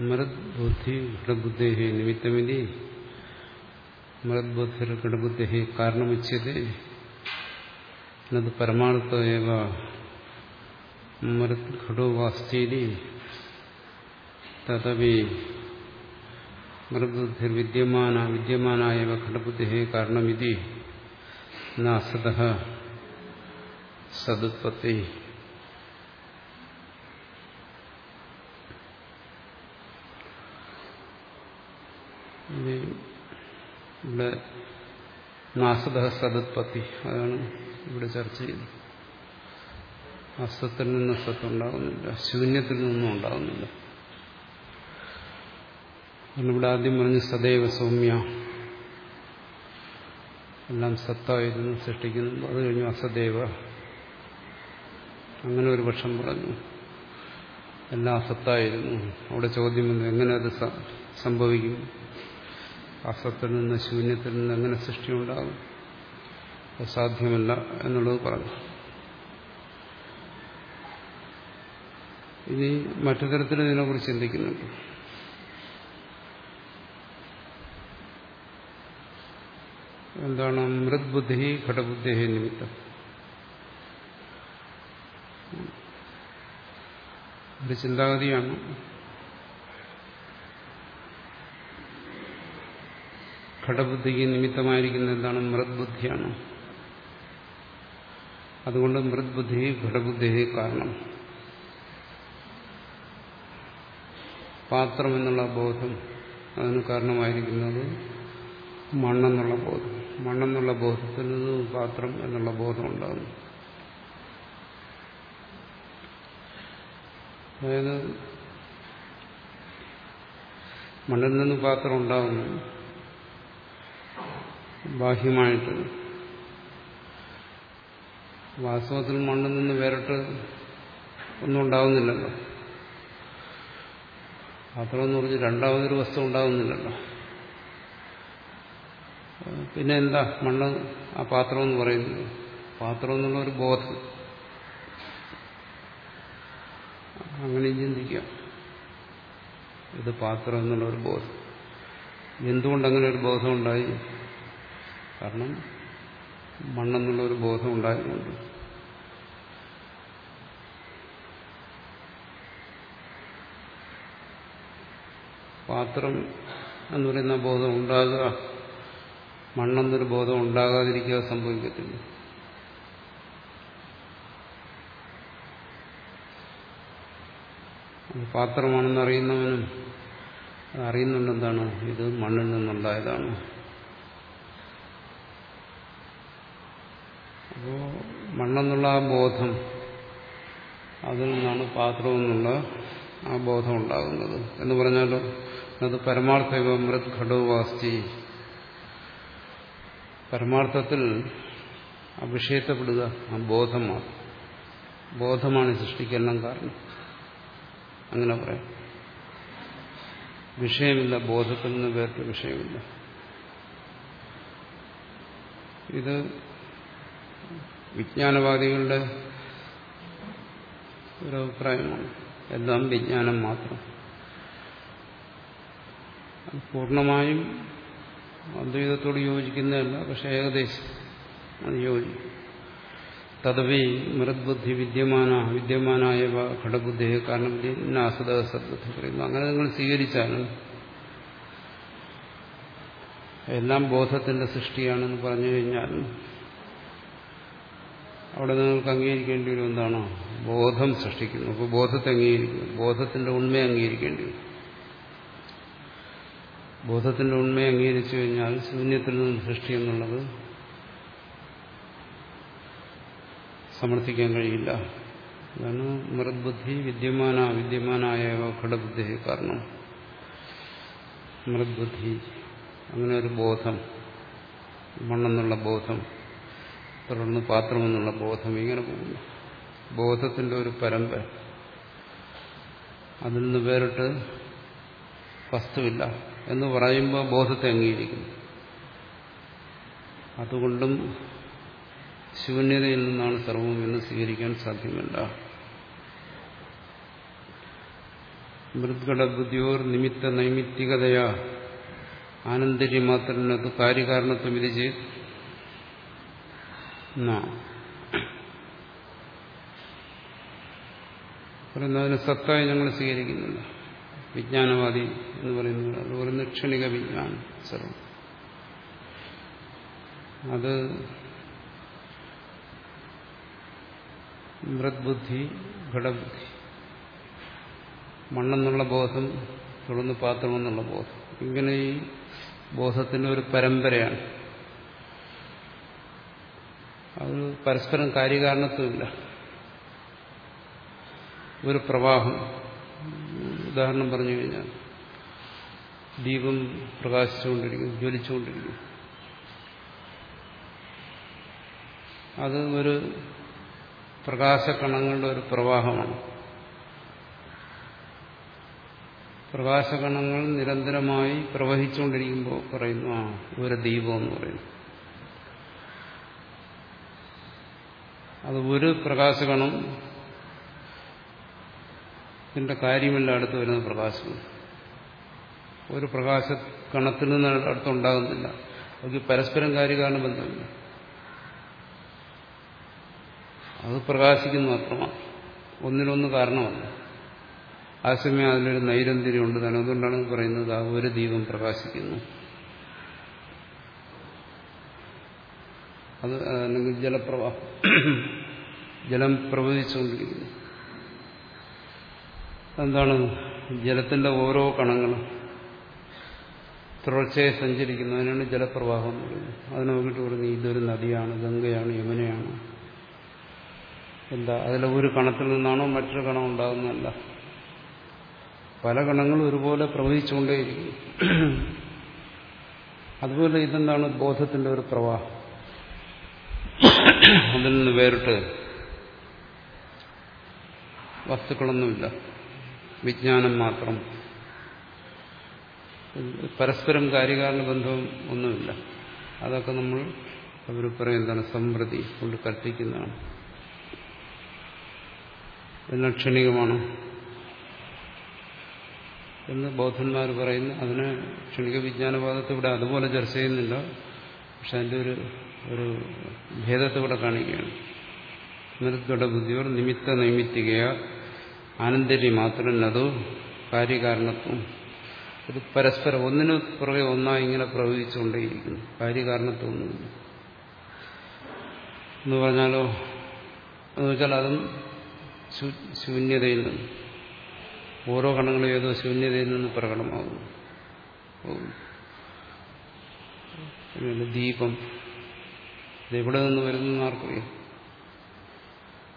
മൃദ്ബുദ്ധി ഘടബുദ്ധേ നിമിത്തമിതി മൃദ്ബുദ്ധിർ ഘടബുദ്ധി കാരണമുച്യത്തെ എന്നത് പരമാർത്ഥ ഏവ മൃത് ഘടോവാസ്തീതി തഥവി മൃദ്ബുദ്ധി വിദ്യമാന വിദ്യമാനായ ഘടബുദ്ധി കാരണമിതി നാസത ഇവിടെ നാസത സദുത്പത്തി അതാണ് ഇവിടെ ചർച്ച ചെയ്യുന്നത് അസത്തിൽ നിന്ന് സത്തുണ്ടാകുന്നില്ല ശൂന്യത്തിൽ നിന്നും ഉണ്ടാകുന്നില്ല ഇവിടെ ആദ്യം പറഞ്ഞ് സദൈവ സൗമ്യ. എല്ലാം സത്തായിരുന്നു സൃഷ്ടിക്കുന്നു അത് കഴിഞ്ഞു അസദൈവ. അങ്ങനെ ഒരു പക്ഷം പറഞ്ഞു. എല്ലാം അസത്തായിരുന്നു. അവിടെ ചോദ്യം എങ്ങനെ അത് സംഭവിക്കും? അസത്തിൽ നിന്ന് ശൂന്യത്തിൽ നിന്ന് എങ്ങനെ സൃഷ്ടി അത് സാധ്യമല്ല എന്നുള്ളത് പറഞ്ഞു. ഇനി മറ്റു തരത്തിൽ ഇതിനെക്കുറിച്ച് ചിന്തിക്കുന്നുണ്ട്. എന്താണ്? മൃദ്ബുദ്ധി ഘടബുദ്ധി നിമിത്തം ഒരു ചിന്താഗതിയാണ്. ഘടബുദ്ധിക്ക് നിമിത്തമായിരിക്കുന്ന എന്താണ് മൃദ്ബുദ്ധിയാണ്. അതുകൊണ്ട് മൃദ്ബുദ്ധി ഘടബുദ്ധി കാരണം. പാത്രം എന്നുള്ള ബോധം അതിന് കാരണമായിരിക്കുന്നത് മണ്ണെന്നുള്ള ബോധം. മണ്ണെന്നുള്ള ബോധത്തിൽ നിന്ന് പാത്രം എന്നുള്ള ബോധം ഉണ്ടാകുന്നു. അതായത് മണ്ണിൽ നിന്ന് പാത്രം ഉണ്ടാകുന്നു. ബാഹ്യമായിട്ട്. വാസ്തവത്തിൽ മണ്ണിൽ നിന്ന് വേറിട്ട് ഒന്നും ഉണ്ടാകുന്നില്ലല്ലോ പാത്രമെന്ന് പറഞ്ഞ് രണ്ടാമതൊരു വസ്തു ഉണ്ടാകുന്നില്ലല്ലോ പിന്നെ എന്താ മണ്ണ് ആ പാത്രം എന്ന് പറയുന്നത്? പാത്രം എന്നുള്ള ഒരു ബോധം. അങ്ങനെ ചിന്തിക്കാം. ഇത് പാത്രം എന്നുള്ള ഒരു ബോധം. എന്തുകൊണ്ട് അങ്ങനെ ഒരു ബോധം ഉണ്ടായി? കാരണം മണ്ണെന്നുള്ള ഒരു ബോധം ഉണ്ടായതുകൊണ്ട്. പാത്രം എന്ന് പറയുന്ന ബോധം ഉണ്ടാകുക മണ്ണെന്നൊരു ബോധം ഉണ്ടാകാതിരിക്കുക സംഭവിക്കത്തില്ല. പാത്രമാണെന്ന് അറിയുന്നവനും അറിയുന്നുണ്ടെന്താണ് ഇത് മണ്ണിൽ നിന്നുണ്ടായതാണ്. അപ്പോ മണ്ണെന്നുള്ള ആ ബോധം അതിൽ നിന്നാണ് പാത്രം എന്നുള്ള ആ ബോധം ഉണ്ടാകുന്നത്. എന്ന് പറഞ്ഞാലോ അത് പരമാർത്ഥ മൃത് ഘടോവാസ്തി. പരമാർത്ഥത്തിൽ ആ വിഷയത്തെപ്പെടുക ആ ബോധമാണ് ബോധമാണ് സൃഷ്ടിക്കെല്ലാം കാരണം. അങ്ങനെ പറയാം. വിഷയമില്ല ബോധത്തിൽ നിന്ന് വേറിട്ട് വിഷയമില്ല. ഇത് വിജ്ഞാനവാദികളുടെ ഒരു അഭിപ്രായമാണ്. എല്ലാം വിജ്ഞാനം മാത്രം. പൂർണമായും അദ്വൈതത്തോട് യോജിക്കുന്നതല്ല പക്ഷേ ഏകദേശം അത് യോജിക്കും. തദവി മൃദ്ബുദ്ധി വിദ്യമാന വിദ്യമാനായ ഘടബുദ്ധിയെ കാരണം നാസത സദ്ബുദ്ധി പറയുന്നു. അങ്ങനെ നിങ്ങൾ സ്വീകരിച്ചാലും എല്ലാം ബോധത്തിന്റെ സൃഷ്ടിയാണെന്ന് പറഞ്ഞു കഴിഞ്ഞാൽ അവിടെ നിങ്ങൾക്ക് അംഗീകരിക്കേണ്ടി വരും എന്താണോ? ബോധം സൃഷ്ടിക്കുന്നു. അപ്പോൾ ബോധത്തെ അംഗീകരിക്കുന്നു. ബോധത്തിന്റെ ഉണ്മയെ അംഗീകരിക്കേണ്ടി വരും. ബോധത്തിന്റെ ഉണ്മയെ അംഗീകരിച്ചു കഴിഞ്ഞാൽ ശൂന്യത്തിൽ നിന്ന് സൃഷ്ടി എന്നുള്ളത് സമർത്ഥിക്കാൻ കഴിയില്ല. അതാണ് മൃദ്ബുദ്ധി വിദ്യമാന വിദ്യമാനായ ഘടബുദ്ധി കാരണം. മൃദ്ബുദ്ധി. അങ്ങനെ ഒരു ബോധം. മണ്ണെന്നുള്ള ബോധം. തുടർന്ന് പാത്രമെന്നുള്ള ബോധം ഇങ്ങനെ പോകുന്നു. ബോധത്തിന്റെ ഒരു പരമ്പര അതിൽ നിന്ന് വേറിട്ട് വസ്തുവില്ല എന്ന് പറയുമ്പോൾ ബോധത്തെ അംഗീകരിക്കുന്നു. അതുകൊണ്ടും ശൂന്യതയിൽ നിന്നാണ് സർവം എന്ന് സ്വീകരിക്കാൻ സാധ്യമല്ല. മൃദ്ഘടബുദ്ധിയോർ നിമിത്ത നൈമിത്തികതയാ. ആനന്ദര്യം മാത്രനത് കാര്യകാരണത്വം ഇത് ചെയ്ത്. പറയുന്നതിന് സത്തായി ഞങ്ങൾ സ്വീകരിക്കുന്നുണ്ട്. വിജ്ഞാനവാദി എന്ന് പറയുന്നത് അത് പറയുന്ന ക്ഷണിക വിജ്ഞാനം സർവം. അത് മൃദ്ബുദ്ധി ഘടബുദ്ധി. മണ്ണെന്നുള്ള ബോധം തുടർന്ന് പാത്രമെന്നുള്ള ബോധം. ഇങ്ങനെ ഈ ബോധത്തിന്റെ ഒരു പരമ്പരയാണ്. അത് പരസ്പരം കാര്യകാരണത്വമില്ല ഒരു പ്രവാഹം. ഉദാഹരണം പറഞ്ഞു കഴിഞ്ഞാൽ ദീപം പ്രകാശിച്ചുകൊണ്ടിരിക്കും ജ്വലിച്ചുകൊണ്ടിരിക്കും അത് ഒരു പ്രകാശകണങ്ങളുടെ ഒരു പ്രവാഹമാണ്. പ്രകാശകണങ്ങൾ നിരന്തരമായി പ്രവഹിച്ചുകൊണ്ടിരിക്കുമ്പോൾ പറയുന്നു ആ ഒരു ദീപം എന്ന് പറയുന്നു. അത് ഒരു പ്രകാശകണം. ഇതിന്റെ കാര്യമില്ല അടുത്ത് വരുന്ന പ്രകാശം. ഒരു പ്രകാശ കണത്തിൽ നിന്ന് അടുത്തുണ്ടാകുന്നില്ല അത് പരസ്പരം കാര്യകാരണ ബന്ധമില്ല. അത് പ്രകാശിക്കുന്നു മാത്രമാണ് ഒന്നിനൊന്ന് കാരണമല്ല. ആ സമയം അതിലൊരു നൈരന്തിര്യമുണ്ട് തന്നെ അതുകൊണ്ടാണ് പറയുന്നത് ആ ഒരു ദീപം പ്രകാശിക്കുന്നു. അത് അല്ലെങ്കിൽ ജലപ്രവാഹം. ജലം പ്രവഹിച്ചുകൊണ്ടിരിക്കുന്നു. എന്താണ് ജലത്തിന്റെ ഓരോ കണങ്ങളും തുടർച്ചയെ സഞ്ചരിക്കുന്നു. അതിനാണ് ജലപ്രവാഹം എന്ന് പറയുന്നത്. അതിനെ നോക്കിയിട്ട് പറയുന്നത് ഇതൊരു നദിയാണ് ഗംഗയാണ് യമുനയാണ്. എന്താ? അതിലെ ഒരു കണത്തിൽ നിന്നാണോ മറ്റൊരു കണം ഉണ്ടാകുന്നതല്ല. പല കണങ്ങളും ഒരുപോലെ പ്രവഹിച്ചുകൊണ്ടേയിരിക്കും അതുപോലെ ഇതെന്താണ്? ബോധത്തിന്റെ ഒരു പ്രവാഹം. അതിൽ നിന്ന് വേറിട്ട് വസ്തുക്കളൊന്നുമില്ല. വിജ്ഞാനം മാത്രം. പരസ്പരം കാര്യകാരണ ബന്ധവും ഒന്നുമില്ല. അതൊക്കെ നമ്മൾ അവർ പറയും എന്താണ്? സമൃദ്ധി കൊണ്ട് കൽപ്പിക്കുന്നതാണ്. എല്ലാം ക്ഷണികമാണ്. എന്ന് ബൗദ്ധന്മാർ പറയുന്നു. അതിന് ക്ഷണിക വിജ്ഞാനവാദത്തെ ഇവിടെ അതുപോലെ ചർച്ച ചെയ്യുന്നില്ല. പക്ഷെ അതിന്റെ ഒരു ഒരു ഭേദത്തെ ഇവിടെ കാണിക്കുകയാണ്. നിർഗട ബുദ്ധിയോർ നിമിത്ത നൈമിത്തികയ ആനന്ദരി മാത്രം അത് കാര്യകാരണത്വം ഇത് പരസ്പരം ഒന്നിനു പുറകെ ഒന്നായി ഇങ്ങനെ പ്രവഹിച്ചുകൊണ്ടേയിരിക്കുന്നു കാര്യകാരണത്വമൊന്നുമില്ല എന്ന് പറഞ്ഞാലോ എന്ന് വെച്ചാൽ അതും ശൂന്യതയിൽ നിന്ന്. ഓരോ കണങ്ങളും ഏതോ ശൂന്യതയിൽ നിന്ന് പ്രകടമാകുന്നു ദീപം. ഇതെവിടെ നിന്ന് വരുന്നു ആർക്കറിയാം?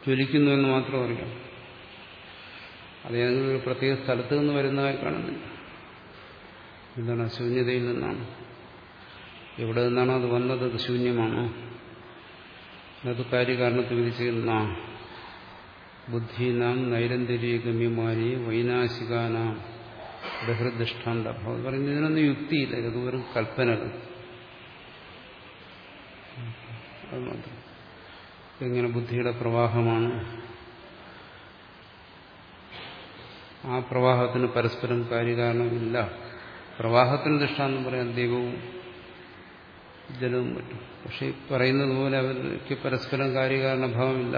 ജ്വലിക്കുന്നു എന്ന് മാത്രം അറിയാം. അത് ഒരു പ്രത്യേക സ്ഥലത്ത് നിന്ന് വരുന്നതായി കാണുന്നില്ല എന്താണ് ശൂന്യതയിൽ നിന്നാണ്. എവിടെ നിന്നാണോ അത് വന്നത് അത് ശൂന്യമാണോ? അത് കാര്യകാരണത്തിൽ വിധിച്ചിരുന്ന ബുദ്ധീനാം നൈരന്തരീഗമ്യമാരി വൈനാശികാനാം ബഹൃദൃഷ്ടാന്ത അത് പറയുന്നത് ഇതിനൊന്നും യുക്തിയില്ല. ഇത് വെറും കൽപ്പനകൾ. അത് മാത്രം. ഇങ്ങനെ ബുദ്ധിയുടെ പ്രവാഹമാണ്? ആ പ്രവാഹത്തിന് പരസ്പരം കാര്യകാരണമില്ല പ്രവാഹത്തിന് ദൃഷ്ടാന്തം പറയാൻ ദൈവവും ജലവും പറ്റും. പക്ഷെ പറയുന്നത് പോലെ അവർക്ക് പരസ്പരം കാര്യകാരണഭാവമില്ല.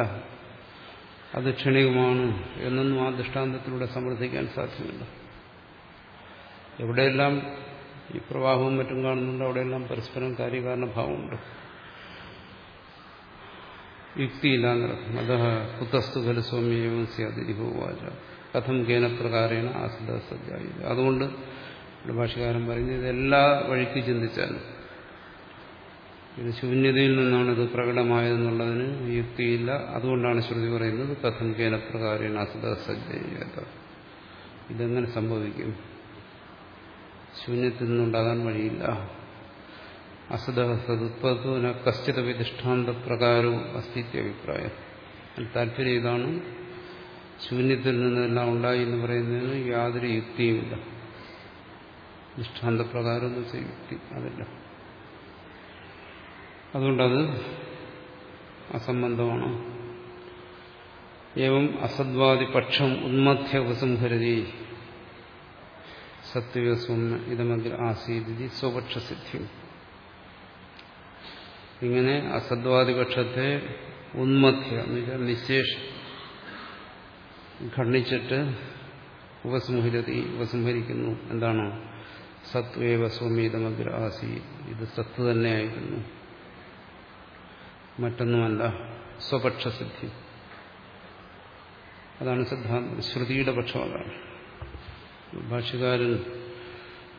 അത് ക്ഷണികമാണ് എന്നൊന്നും ആ ദൃഷ്ടാന്തത്തിലൂടെ സമർത്ഥിക്കാൻ സാധ്യമല്ല. എവിടെയെല്ലാം ഈ പ്രവാഹവും മറ്റും കാണുന്നുണ്ട് അവിടെയെല്ലാം പരസ്പരം കാര്യകാരണഭാവമുണ്ട്. യുക്തിയില്ല എന്നർത്ഥം അത കുതസ്തു ഖലു സൗമ്യവും സ്യാതിരിഹോവാച കഥം കേന പ്രകാരേണ ആസിത സജ്ജായി. അതുകൊണ്ട് ഭാഷകാരൻ പറയുന്നത് ഇതെല്ലാ വഴിക്ക് ചിന്തിച്ചാൽ ഇത് ശൂന്യതയിൽ നിന്നാണ് ഇത് പ്രകടമായതെന്നുള്ളതിന് യുക്തിയില്ല. അതുകൊണ്ടാണ് ശ്രുതി പറയുന്നത് കഥം കേന പ്രകാരേണ അസിത സജ്ജാത ഇതെങ്ങനെ സംഭവിക്കും? ശൂന്യത്തിൽ നിന്നുണ്ടാകാൻ വഴിയില്ല. അസത സതുത്പത്തുന കശ്ചിത വിധിഷ്ഠാന്ത പ്രകാരവും അസ്ഥിത്യ അഭിപ്രായം താല്പര്യം ഇതാണ് ശൂന്യത്തിൽ നിന്നെല്ലാം ഉണ്ടായി എന്ന് പറയുന്നതിന് യാതൊരു യുക്തിയുമില്ല. ദൃഷ്ടാന്തപ്രകാരം എന്ന് വെച്ചാൽ യുക്തി അതില്ല. അതുകൊണ്ടത് അസംബന്ധമാണ്. ഏവം അസദ്വാദി പക്ഷം ഉന്മധ്യ ഉപസംഹരതി സത്യവസം ഇതമഗ്ര ആസീതി സ്വപക്ഷസിദ്ധ്യം. ഇങ്ങനെ അസദ്വാദിപക്ഷത്തെ ഉന്മധ്യ എന്നുവെച്ചാൽ നിശേഷം. ഖണ്ഡിച്ചിട്ട് ഉപസംഹരതി ഉപസംഹരിക്കുന്നു. എന്താണോ? സത്വേവ സ്വമേതമഗ്രാസി ഇത് സത്ത് തന്നെയായിരുന്നു മറ്റൊന്നുമല്ല സ്വപക്ഷസിദ്ധി. അതാണ് സിദ്ധാന്തം. ശ്രുതിയുടെ പക്ഷം അതാണ്. ഭാഷകാരൻ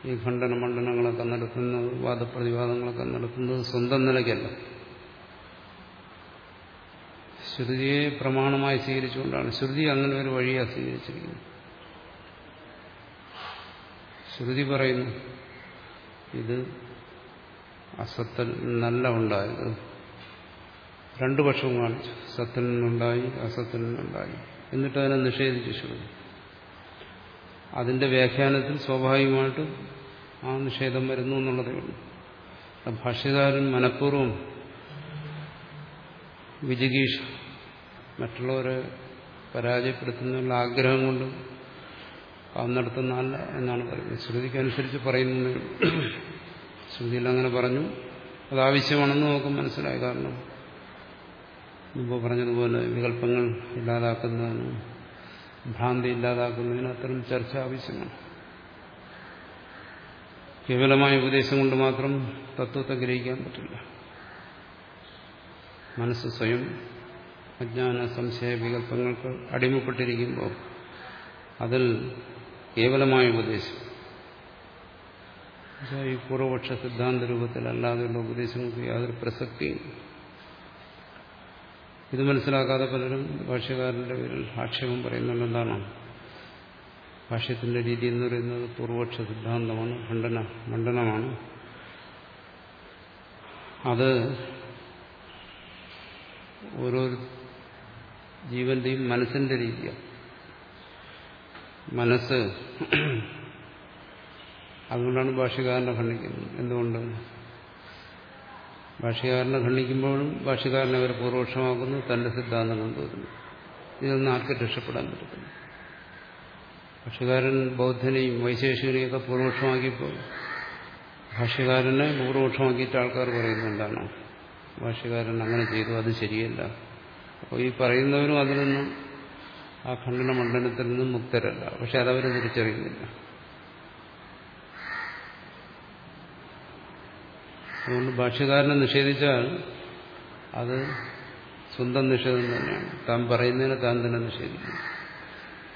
ഈ ഖണ്ഡന മണ്ഡനങ്ങളൊക്കെ നടത്തുന്നത് വാദപ്രതിവാദങ്ങളൊക്കെ നടത്തുന്നത് സ്വന്തം നിലയ്ക്കല്ല. ശ്രുതിയെ പ്രമാണമായി സ്വീകരിച്ചുകൊണ്ടാണ്. ശ്രുതി അങ്ങനെ ഒരു വഴിയാണ് സ്വീകരിച്ചിരിക്കുന്നത്. ശ്രുതി പറയുന്നു ഇത് അസത്തിൽ നല്ല ഉണ്ടായത് രണ്ടു പക്ഷവും കാണിച്ചു. സത്തിൽ നിന്നുണ്ടായി അസത്തിൽ നിന്നുണ്ടായി. എന്നിട്ട് അതിനെ നിഷേധിച്ചു ശ്രുതി. അതിന്റെ വ്യാഖ്യാനത്തിൽ സ്വാഭാവികമായിട്ടും ആ നിഷേധം വരുന്നു എന്നുള്ളതേ ഉള്ളൂ. ഭാഷ്യകാരൻ മനഃപൂർവം വിജിഗീഷ് മറ്റുള്ളവരെ പരാജയപ്പെടുത്തുന്നതിനുള്ള ആഗ്രഹം കൊണ്ട് നടത്തുന്നതല്ല എന്നാണ് പറയുന്നത്. ശ്രുതിക്കനുസരിച്ച് പറയുന്നത് ശ്രുതിയിൽ അങ്ങനെ പറഞ്ഞു. അത് ആവശ്യമാണെന്ന് നമുക്ക് മനസ്സിലായി. കാരണം മുമ്പ് പറഞ്ഞതുപോലെ വികല്പങ്ങൾ ഇല്ലാതാക്കുന്നതിനും ഭ്രാന്തി ഇല്ലാതാക്കുന്നതിന് അത്തരം ചർച്ച ആവശ്യമാണ്. കേവലമായ ഉപദേശം കൊണ്ട് മാത്രം തത്വത്തെ ഗ്രഹിക്കാൻ പറ്റില്ല. മനസ്സ് സ്വയം അജ്ഞാന സംശയ വികല്പങ്ങൾക്ക് അടിമപ്പെട്ടിരിക്കുമ്പോൾ അതിൽ കേവലമായ ഉപദേശം. ഈ പൂർവപക്ഷ സിദ്ധാന്ത രൂപത്തിൽ രൂപത്തിലല്ലാതെയുള്ള ഉപദേശങ്ങൾക്ക് യാതൊരു പ്രസക്തിയും ഇത് മനസ്സിലാക്കാതെ പലരും ഭാഷ്യകാരന്റെ പേരിൽ ആക്ഷേപം പറയുന്നുണ്ട് എന്താണ്? ഭാഷ്യത്തിന്റെ രീതി എന്ന് പറയുന്നത് പൂർവപക്ഷ സിദ്ധാന്തമാണ് ഖണ്ഡന മണ്ഡനമാണ്. അത് ഓരോ ജീവന്റെയും മനസ്സിന്റെ രീതിയാണ് മനസ്സ് അതുകൊണ്ടാണ് ഭാഷ്യകാരനെ ഖണ്ഡിക്കുന്നത്. എന്തുകൊണ്ട്? ഭാഷ്യകാരനെ ഖണ്ഡിക്കുമ്പോഴും ഭാഷ്യകാരനെ അവർ പൂർവപക്ഷമാക്കുന്നു തന്റെ സിദ്ധാന്തം കൊണ്ടുവരുന്നു. ഇതൊന്നും ആർക്കും രക്ഷപ്പെടാൻ പറ്റത്തില്ല. ഭാഷകാരൻ ബൗദ്ധനെയും വൈശേഷികനെയും ഒക്കെ പൂർവപക്ഷമാക്കിയപ്പോൾ ഭാഷ്യകാരനെ പൂർവപക്ഷമാക്കിയിട്ട് ആൾക്കാർ പറയുന്നുണ്ടാണോ ഭാഷ്യകാരൻ അങ്ങനെ ചെയ്തു അത് ശരിയല്ല. അപ്പോൾ ഈ പറയുന്നവരും അതിൽ നിന്നും ആ ഖണ്ഡന മണ്ഡലത്തിൽ നിന്നും മുക്തരല്ല. പക്ഷെ അതവർ തിരിച്ചറിയുന്നില്ല. അതുകൊണ്ട് ഭാഷ്യകാരനെ നിഷേധിച്ചാൽ അത് സ്വന്തം നിഷേധം തന്നെയാണ്. താൻ പറയുന്നതിനെ താൻ തന്നെ നിഷേധിക്കുന്നു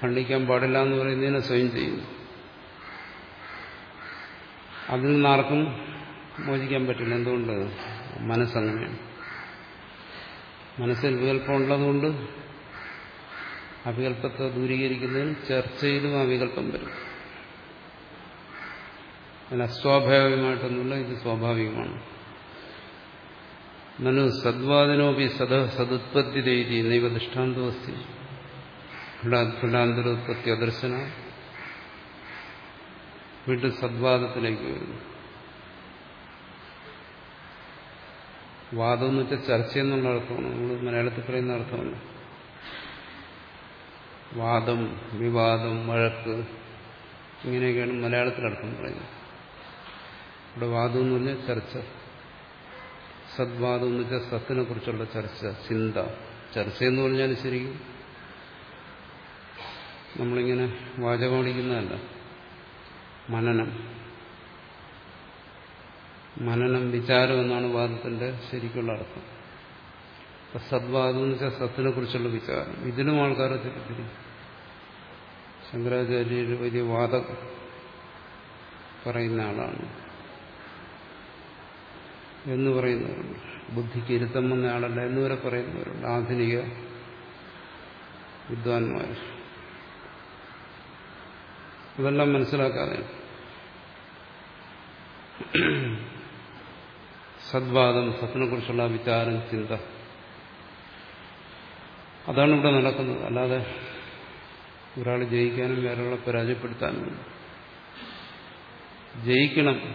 ഖണ്ഡിക്കാൻ പാടില്ല എന്ന് പറയുന്നതിനെ സ്വയം ചെയ്യുന്നു അതിൽ നിന്ന് ആർക്കും മോചിക്കാൻ പറ്റില്ല. എന്തുകൊണ്ട്? മനസ്സങ്ങനെയാണ്. മനസ്സിൽ വികല്പമുള്ളതുകൊണ്ട് അവികല്പത്തെ ദൂരീകരിക്കുന്നതിന് ചർച്ചയിലും അവികല്പം വരും. അതിന് അസ്വാഭാവികമായിട്ടൊന്നുമില്ല ഇത് സ്വാഭാവികമാണ്. നനു സദ്വാദിനോപി സദ സതുത്പത്തി രീതി നൈവ ദൃഷ്ടാന്തവസ്തി ഫുഡാന്തരോത്പത്തി അദർശന. വീണ്ടും സദ്വാദത്തിലേക്ക് വരുന്നു. വാദം എന്ന് വെച്ചാൽ ചർച്ച എന്നുള്ള അർത്ഥമാണ്. നമ്മൾ മലയാളത്തിൽ പറയുന്ന അർത്ഥമാണ്. വാദം വിവാദം വഴക്ക് ഇങ്ങനെയൊക്കെയാണ് മലയാളത്തിൽ അർത്ഥം പറയുന്നത്. ഇവിടെ വാദം എന്ന് പറഞ്ഞാൽ ചർച്ച. സദ്വാദം എന്ന് വെച്ചാൽ സത്തിനെ കുറിച്ചുള്ള ചർച്ച ചിന്ത. ചർച്ച എന്ന് പറഞ്ഞാൽ ശരിക്കും നമ്മളിങ്ങനെ വാചകമടിക്കുന്നതല്ല മനനം. മനനം വിചാരം എന്നാണ് വാദത്തിന്റെ ശരിക്കുള്ള അർത്ഥം. സദ്വാദം എന്ന് വെച്ചാൽ സത്തിനെ കുറിച്ചുള്ള വിചാരം. ഇതിനും ആൾക്കാരെ തിരിച്ചിരിക്കും ശങ്കരാചാര്യർ വലിയ വാദം പറയുന്ന ആളാണ്. എന്ന് പറയുന്നവരുണ്ട്. ബുദ്ധിക്ക് ഇരുത്തം വന്ന ആളല്ല എന്നുവരെ പറയുന്നവരുണ്ട്. ആധുനിക വിദ്വാൻമാർ ഇതെല്ലാം മനസ്സിലാക്കാതെ. സദ്വാദം സത്തിനെ കുറിച്ചുള്ള വിചാരം ചിന്ത. അതാണ് ഇവിടെ നടക്കുന്നത്. അല്ലാതെ ഒരാൾ ജയിക്കാനും വേറൊരാളെ പരാജയപ്പെടുത്താനും ജയിക്കണം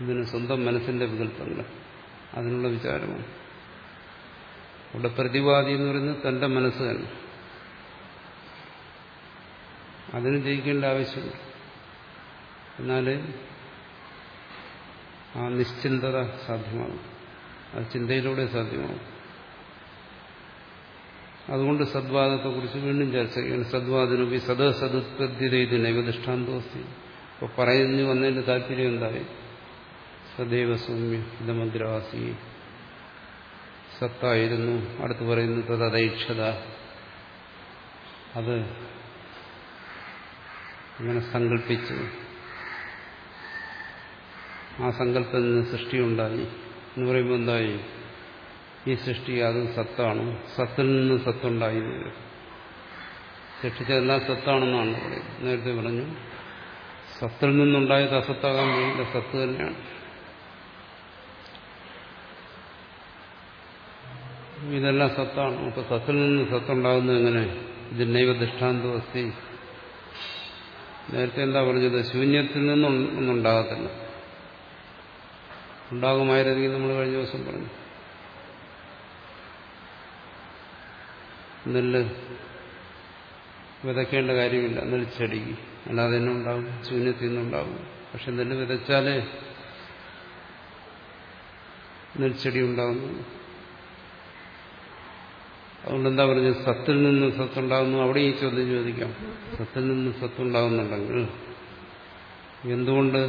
ഇതിന് സ്വന്തം മനസ്സിന്റെ വികല്പങ്ങൾ അതിനുള്ള വിചാരമാണ്. അവിടെ പ്രതിവാദി എന്ന് പറയുന്നത് തന്റെ മനസ്സ് തന്നെ. അതിന് ജയിക്കേണ്ട ആവശ്യമില്ല. എന്നാൽ ആ നിശ്ചിന്തത സാധ്യമാകും അത് ചിന്തയിലൂടെ സാധ്യമാകും അതുകൊണ്ട് സദ്വാദത്തെ കുറിച്ച് വീണ്ടും ചർച്ച ചെയ്യണം സദ്വാദിനുപി സദ സതുത്പദ്ധ്യത നൈവദൃഷ്ടാന്തോസ്തി ഇപ്പോൾ പറഞ്ഞു വന്നതിന്റെ താല്പര്യം എന്തായി? സദൈവ സൗമ്യ ഇതമദ്രാസി. സത്തായിരുന്നു. അടുത്ത് പറയുന്നു തദൈക്ഷത അത് അങ്ങനെ സങ്കല്പിച്ചു ആ സങ്കല്പത്തിൽ നിന്ന് സൃഷ്ടിയുണ്ടായി. എന്ന് പറയുമ്പോൾ എന്തായി? ഈ സൃഷ്ടി അത് സത്താണ്. സത്തിൽ നിന്ന് സത്തുണ്ടായി സൃഷ്ടിച്ചതെല്ലാം സത്താണെന്നാണ് പറയുന്നത്. നേരത്തെ പറഞ്ഞു സത്തിൽ നിന്നുണ്ടായത് അസത്താകാൻ വേണ്ട സത്ത് തന്നെയാണ്. ഇതെല്ലാം സത്താണ്. അപ്പൊ സത്തിൽ നിന്ന് സത്തുണ്ടാകുന്നത് എങ്ങനെ? ഇതിനൈവ ദൃഷ്ടാന്തം അസ്തി നേരത്തെ എന്താ പറഞ്ഞത്? ശൂന്യത്തിൽ നിന്നും ഒന്നും ഉണ്ടാകത്തില്ല. ഉണ്ടാകുമായിരുന്നെങ്കിൽ നമ്മൾ കഴിഞ്ഞ ദിവസം പറഞ്ഞു. നെല്ല് വിതയ്ക്കേണ്ട കാര്യമില്ല. നെല്ല് ചെടി അല്ലാതെ തന്നെ ഉണ്ടാകും. ശൂന്യത്തിൽ നിന്നുണ്ടാകും പക്ഷെ നെല്ല് വിതച്ചാലേ നെൽച്ചെടി ഉണ്ടാകുന്നു അതുകൊണ്ട് എന്താ പറഞ്ഞത്? സത്തിൽ നിന്ന് സത്തുണ്ടാകുന്നു അവിടെ ഈ ചോദ്യം ചോദിക്കാം. സത്തിൽ നിന്ന് സത്തുണ്ടാകുന്നുണ്ടെങ്കിൽ എന്തുകൊണ്ട്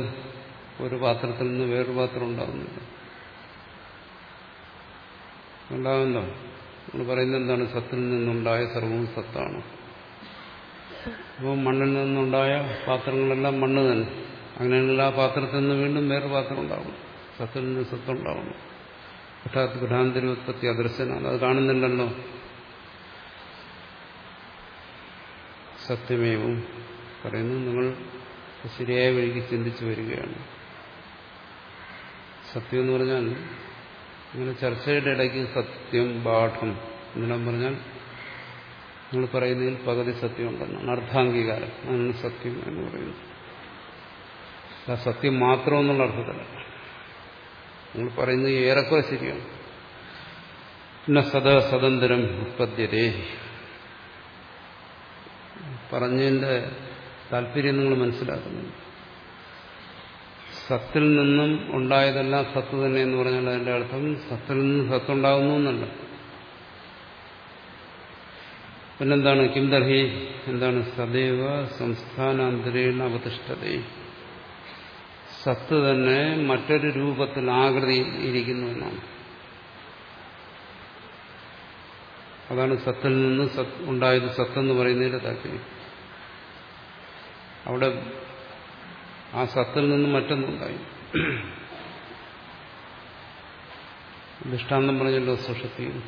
ഒരു പാത്രത്തിൽ നിന്ന് വേറൊരു പാത്രം ഉണ്ടാകുന്നില്ല ഉണ്ടാകുന്നോ നമ്മൾ പറയുന്നത് എന്താണ്? സത്തിൽ നിന്നുണ്ടായ സർവവും സത്താണ്. അപ്പോൾ മണ്ണിൽ നിന്നുണ്ടായ പാത്രങ്ങളെല്ലാം മണ്ണ് തന്നെ. അങ്ങനെയുള്ള ആ പാത്രത്തിൽ നിന്ന് വീണ്ടും വേറൊരു പാത്രം ഉണ്ടാകും സത്തിൽ നിന്ന് സത്തുണ്ടാവണം ഹഠാത് ഗൃഹാന്തരോത്പത്തി അദൃശ്യനാണ്. അത് കാണുന്നില്ലല്ലോ. സത്യമേവും പറയുന്നു നിങ്ങൾ ശരിയായ വഴിക്ക് ചിന്തിച്ചു വരികയാണ്. സത്യം എന്ന് പറഞ്ഞാൽ ഇങ്ങനെ ചർച്ചയുടെ ഇടയ്ക്ക് സത്യം പാഠം എന്നെല്ലാം പറഞ്ഞാൽ നിങ്ങൾ പറയുന്നതിൽ പകുതി സത്യം ഉണ്ടെന്നാണ് അർത്ഥാംഗീകാരം അതാണ് സത്യം എന്ന് പറയുന്നത്. ആ സത്യം മാത്രം എന്നുള്ള അർത്ഥത്തില്ല നിങ്ങൾ പറയുന്നത് ഏറെക്കുറെ ശരിയാണ്. പിന്നെ സദാ സ്വതന്ത്രം ഉത്പദ്യതേ പറഞ്ഞതിന്റെ താല്പര്യം നിങ്ങൾ മനസ്സിലാക്കുന്നുണ്ട്. സത്തിൽ നിന്നും ഉണ്ടായതെല്ലാം സത്ത് തന്നെ എന്ന് പറഞ്ഞാൽ അതിന്റെ അർത്ഥം സത്തിൽ നിന്ന് സത്തുണ്ടാകുന്നു എന്നല്ല. പിന്നെന്താണ്? കിംദർഹി എന്താണ്? സദൈവ സംസ്ഥാനാന്തരേണ അവതിഷ്ഠത. സത്ത് തന്നെ മറ്റൊരു രൂപത്തിൽ ആകൃതി ഇരിക്കുന്നു എന്നാണ്. അതാണ് സത്തിൽ നിന്ന് സത്ത് ഉണ്ടായത് സത്തെന്ന് പറയുന്നതിന്റെ താല്പര്യം. അവിടെ ആ സത്തിൽ നിന്നും മറ്റൊന്നുണ്ടായി. ദൃഷ്ടാന്തം പറഞ്ഞല്ലോ സുഷുപ്തി.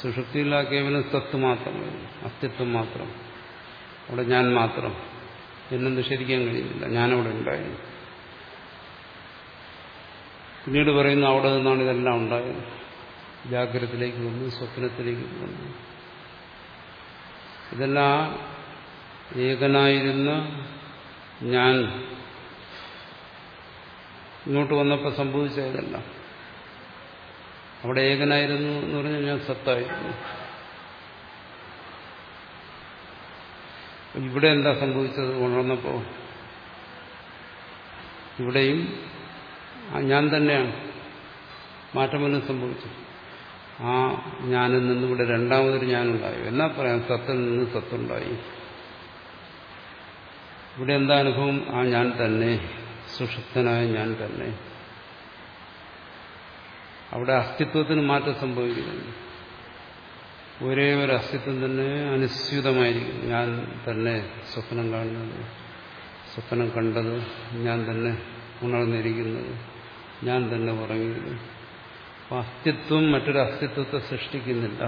സുഷുപ്തിയിൽ ആ കേവലം സത്ത് മാത്രം അസ്തിത്വം മാത്രം അവിടെ ഞാൻ മാത്രം. എന്നെ നിഷേധിക്കാൻ കഴിയുന്നില്ല. ഞാനവിടെ ഉണ്ടായിരുന്നു പിന്നീട് പറയുന്നു അവിടെ നിന്നാണ് ഇതെല്ലാം ഉണ്ടായത്. ജാഗ്രതത്തിലേക്ക് വന്നു സ്വപ്നത്തിലേക്ക് വന്നു. ഇതെല്ലാം ഏകനായിരുന്ന ഞാൻ ഇങ്ങോട്ട് വന്നപ്പോൾ സംഭവിച്ചതല്ല അവിടെ ഏകനായിരുന്നു എന്ന് പറഞ്ഞാൽ ഞാൻ സത്തായിരുന്നു. ഇവിടെ എന്താ സംഭവിച്ചത്? ഉണർന്നപ്പോ ഇവിടെയും ഞാൻ തന്നെയാണ് മാറ്റമൊന്നും സംഭവിച്ചു ആ ഞാനിൽ നിന്ന് ഇവിടെ രണ്ടാമതൊരു ഞാനുണ്ടായി. എന്നാ പറയാം? സത്തിൽ നിന്ന് സത്തുണ്ടായി. ഇവിടെ എന്താ അനുഭവം? ആ ഞാൻ തന്നെ. സുഷുപ്തനായ ഞാൻ തന്നെ. അവിടെ അസ്തിത്വത്തിന് മാറ്റം സംഭവിക്കുന്നുണ്ട്. ഒരേ ഒരു അസ്തിത്വം തന്നെ അനുസ്യൂതമായിരിക്കും ഞാൻ തന്നെ സ്വപ്നം കാണുന്നത് സ്വപ്നം കണ്ടത് ഞാൻ തന്നെ ഉണർന്നിരിക്കുന്നത് ഞാൻ തന്നെ ഉറങ്ങിയത് അപ്പം അസ്തിത്വം മറ്റൊരു അസ്തിത്വത്തെ സൃഷ്ടിക്കുന്നില്ല.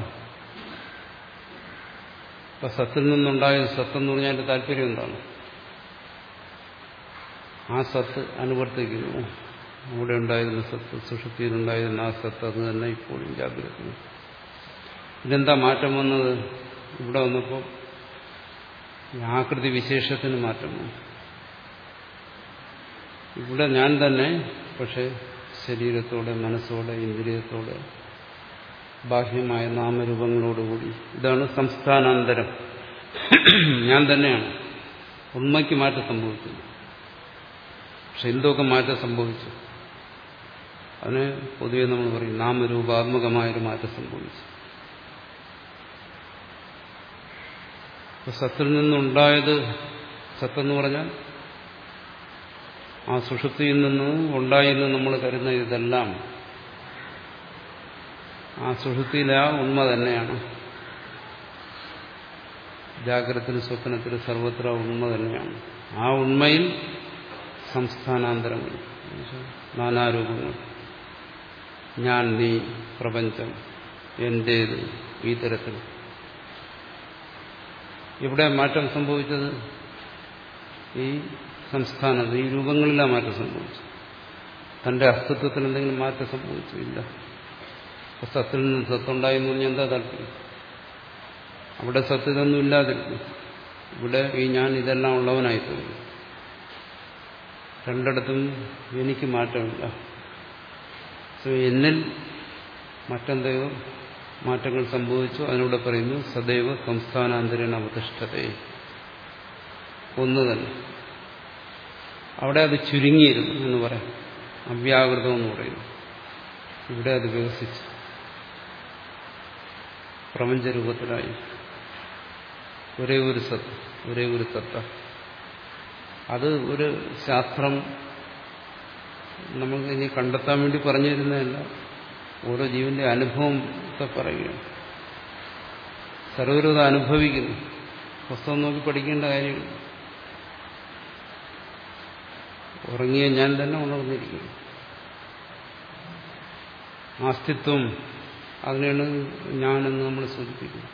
അപ്പം സത്തിൽ നിന്നുണ്ടായ സത്തെന്ന് പറഞ്ഞാൽ എന്റെ താല്പര്യം എന്താണ്? ആ സത്ത് അനുവർത്തിക്കുന്നു. അവിടെ ഉണ്ടായിരുന്ന സത്ത് സുഷുപ്തിയിലുണ്ടായിരുന്ന ആ സത്ത് അത് തന്നെ ഇപ്പോഴും ജാഗ്രത ഇതെന്താ മാറ്റം വന്നത്? ഇവിടെ വന്നപ്പോൾ ആകൃതി വിശേഷത്തിന് മാറ്റം വന്നു. ഇവിടെ ഞാൻ തന്നെ പക്ഷെ ശരീരത്തോടെ മനസ്സോടെ ഇന്ദ്രിയത്തോടെ ബാഹ്യമായ നാമരൂപങ്ങളോടുകൂടി. ഇതാണ് സംസ്ഥാനാന്തരം. ഞാൻ തന്നെയാണ്. ഉണ്മയ്ക്ക് മാറ്റം സംഭവിക്കുന്നു. പക്ഷെ എന്തൊക്കെ മാറ്റം സംഭവിച്ചു? അതിന് പൊതുവെ നമ്മൾ പറയും നാമരൂപാത്മകമായൊരു മാറ്റം സംഭവിച്ചു. സത്തിൽ നിന്നുണ്ടായത് സത്തെന്ന് പറഞ്ഞാൽ ആ സുഷുപ്തിയിൽ നിന്ന് ഉണ്ടായെന്ന് നമ്മൾ കരുതുന്ന ഇതെല്ലാം ആ സുഷുപ്തിയിലെ ആ ഉണ്മ തന്നെയാണ്. ജാഗ്രതത്തിൽ സ്വപ്നത്തിൽ സർവത്ര ഉണ്മ തന്നെയാണ്. ആ ഉണ്മയിൽ സംസ്ഥാനാന്തരങ്ങൾ നാനാരൂപങ്ങൾ. ഞാൻ നീ പ്രപഞ്ചം എന്റേത് ഈ തരത്തിൽ. ഇവിടെ മാറ്റം സംഭവിച്ചത്? ഈ സംസ്ഥാനത്ത് ഈ രൂപങ്ങളിലാണ് മാറ്റം സംഭവിച്ചു തന്റെ അസ്തിത്വത്തിൽ എന്തെങ്കിലും മാറ്റം സംഭവിച്ചു? ഇല്ല. സത്തിൽ നിന്ന് സത്തുണ്ടായി എന്ന് പറഞ്ഞാൽ എന്താ താല്പര്യം? അവിടെ സത്യതൊന്നും ഇല്ലാതിരുന്നു ഇവിടെ ഈ ഞാൻ ഇതെല്ലാം ഉള്ളവനായി തോന്നി രണ്ടിടത്തും എനിക്ക് മാറ്റമില്ല. എന്നിൽ മറ്റെന്തെയോ മാറ്റങ്ങൾ സംഭവിച്ചു. അതിനോട് പറയുന്നു സദൈവ സംസ്ഥാനാന്തരേണ അവതിഷ്ഠതയെ ഒന്ന് തന്നെ അവിടെ അത് ചുരുങ്ങിയിരുന്നു എന്ന് പറയാം. അവ്യാകൃതം എന്ന് പറയുന്നു. ഇവിടെ അത് വികസിച്ചു. പ്രപഞ്ചരൂപത്തിലായി. ഒരേ ഒരു സത്ത് ഒരേ ഒരു സത്ത അത് ഒരു ശാസ്ത്രം നമുക്ക് ഇനി കണ്ടെത്താൻ വേണ്ടി പറഞ്ഞു തരുന്നതല്ല ഓരോ ജീവന്റെ അനുഭവത്തെ പറയുകയാണ്. സർവരും അനുഭവിക്കുന്നു. പുസ്തകം നോക്കി പഠിക്കേണ്ട കാര്യമില്ല. ഉറങ്ങിയ ഞാൻ തന്നെ ഉണർന്നിരിക്കുന്നു. ആസ്തിത്വം അതിനെയാണ് ഞാനെന്ന് നമ്മൾ സൂചിപ്പിക്കുന്നത്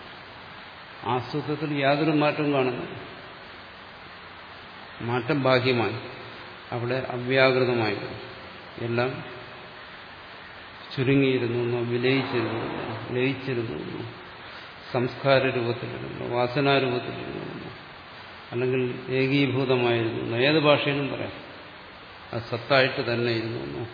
ആസ്തിത്വത്തിൽ യാതൊരു മാറ്റവും കാണുന്നില്ല. മാറ്റം ബാഹ്യമായി. അവിടെ അവ്യാകൃതമായി. എല്ലാം ചുരുങ്ങിയിരുന്നു വിലയിച്ചിരുന്നു ലയിച്ചിരുന്നു സംസ്കാര രൂപത്തിലിരുന്നു വാസനാരൂപത്തിലിരുന്നു അല്ലെങ്കിൽ ഏകീഭൂതമായിരുന്നു. ഏത് ഭാഷയിലും പറയാം. അത് സത്തായിട്ട് തന്നെ ഇരുന്നു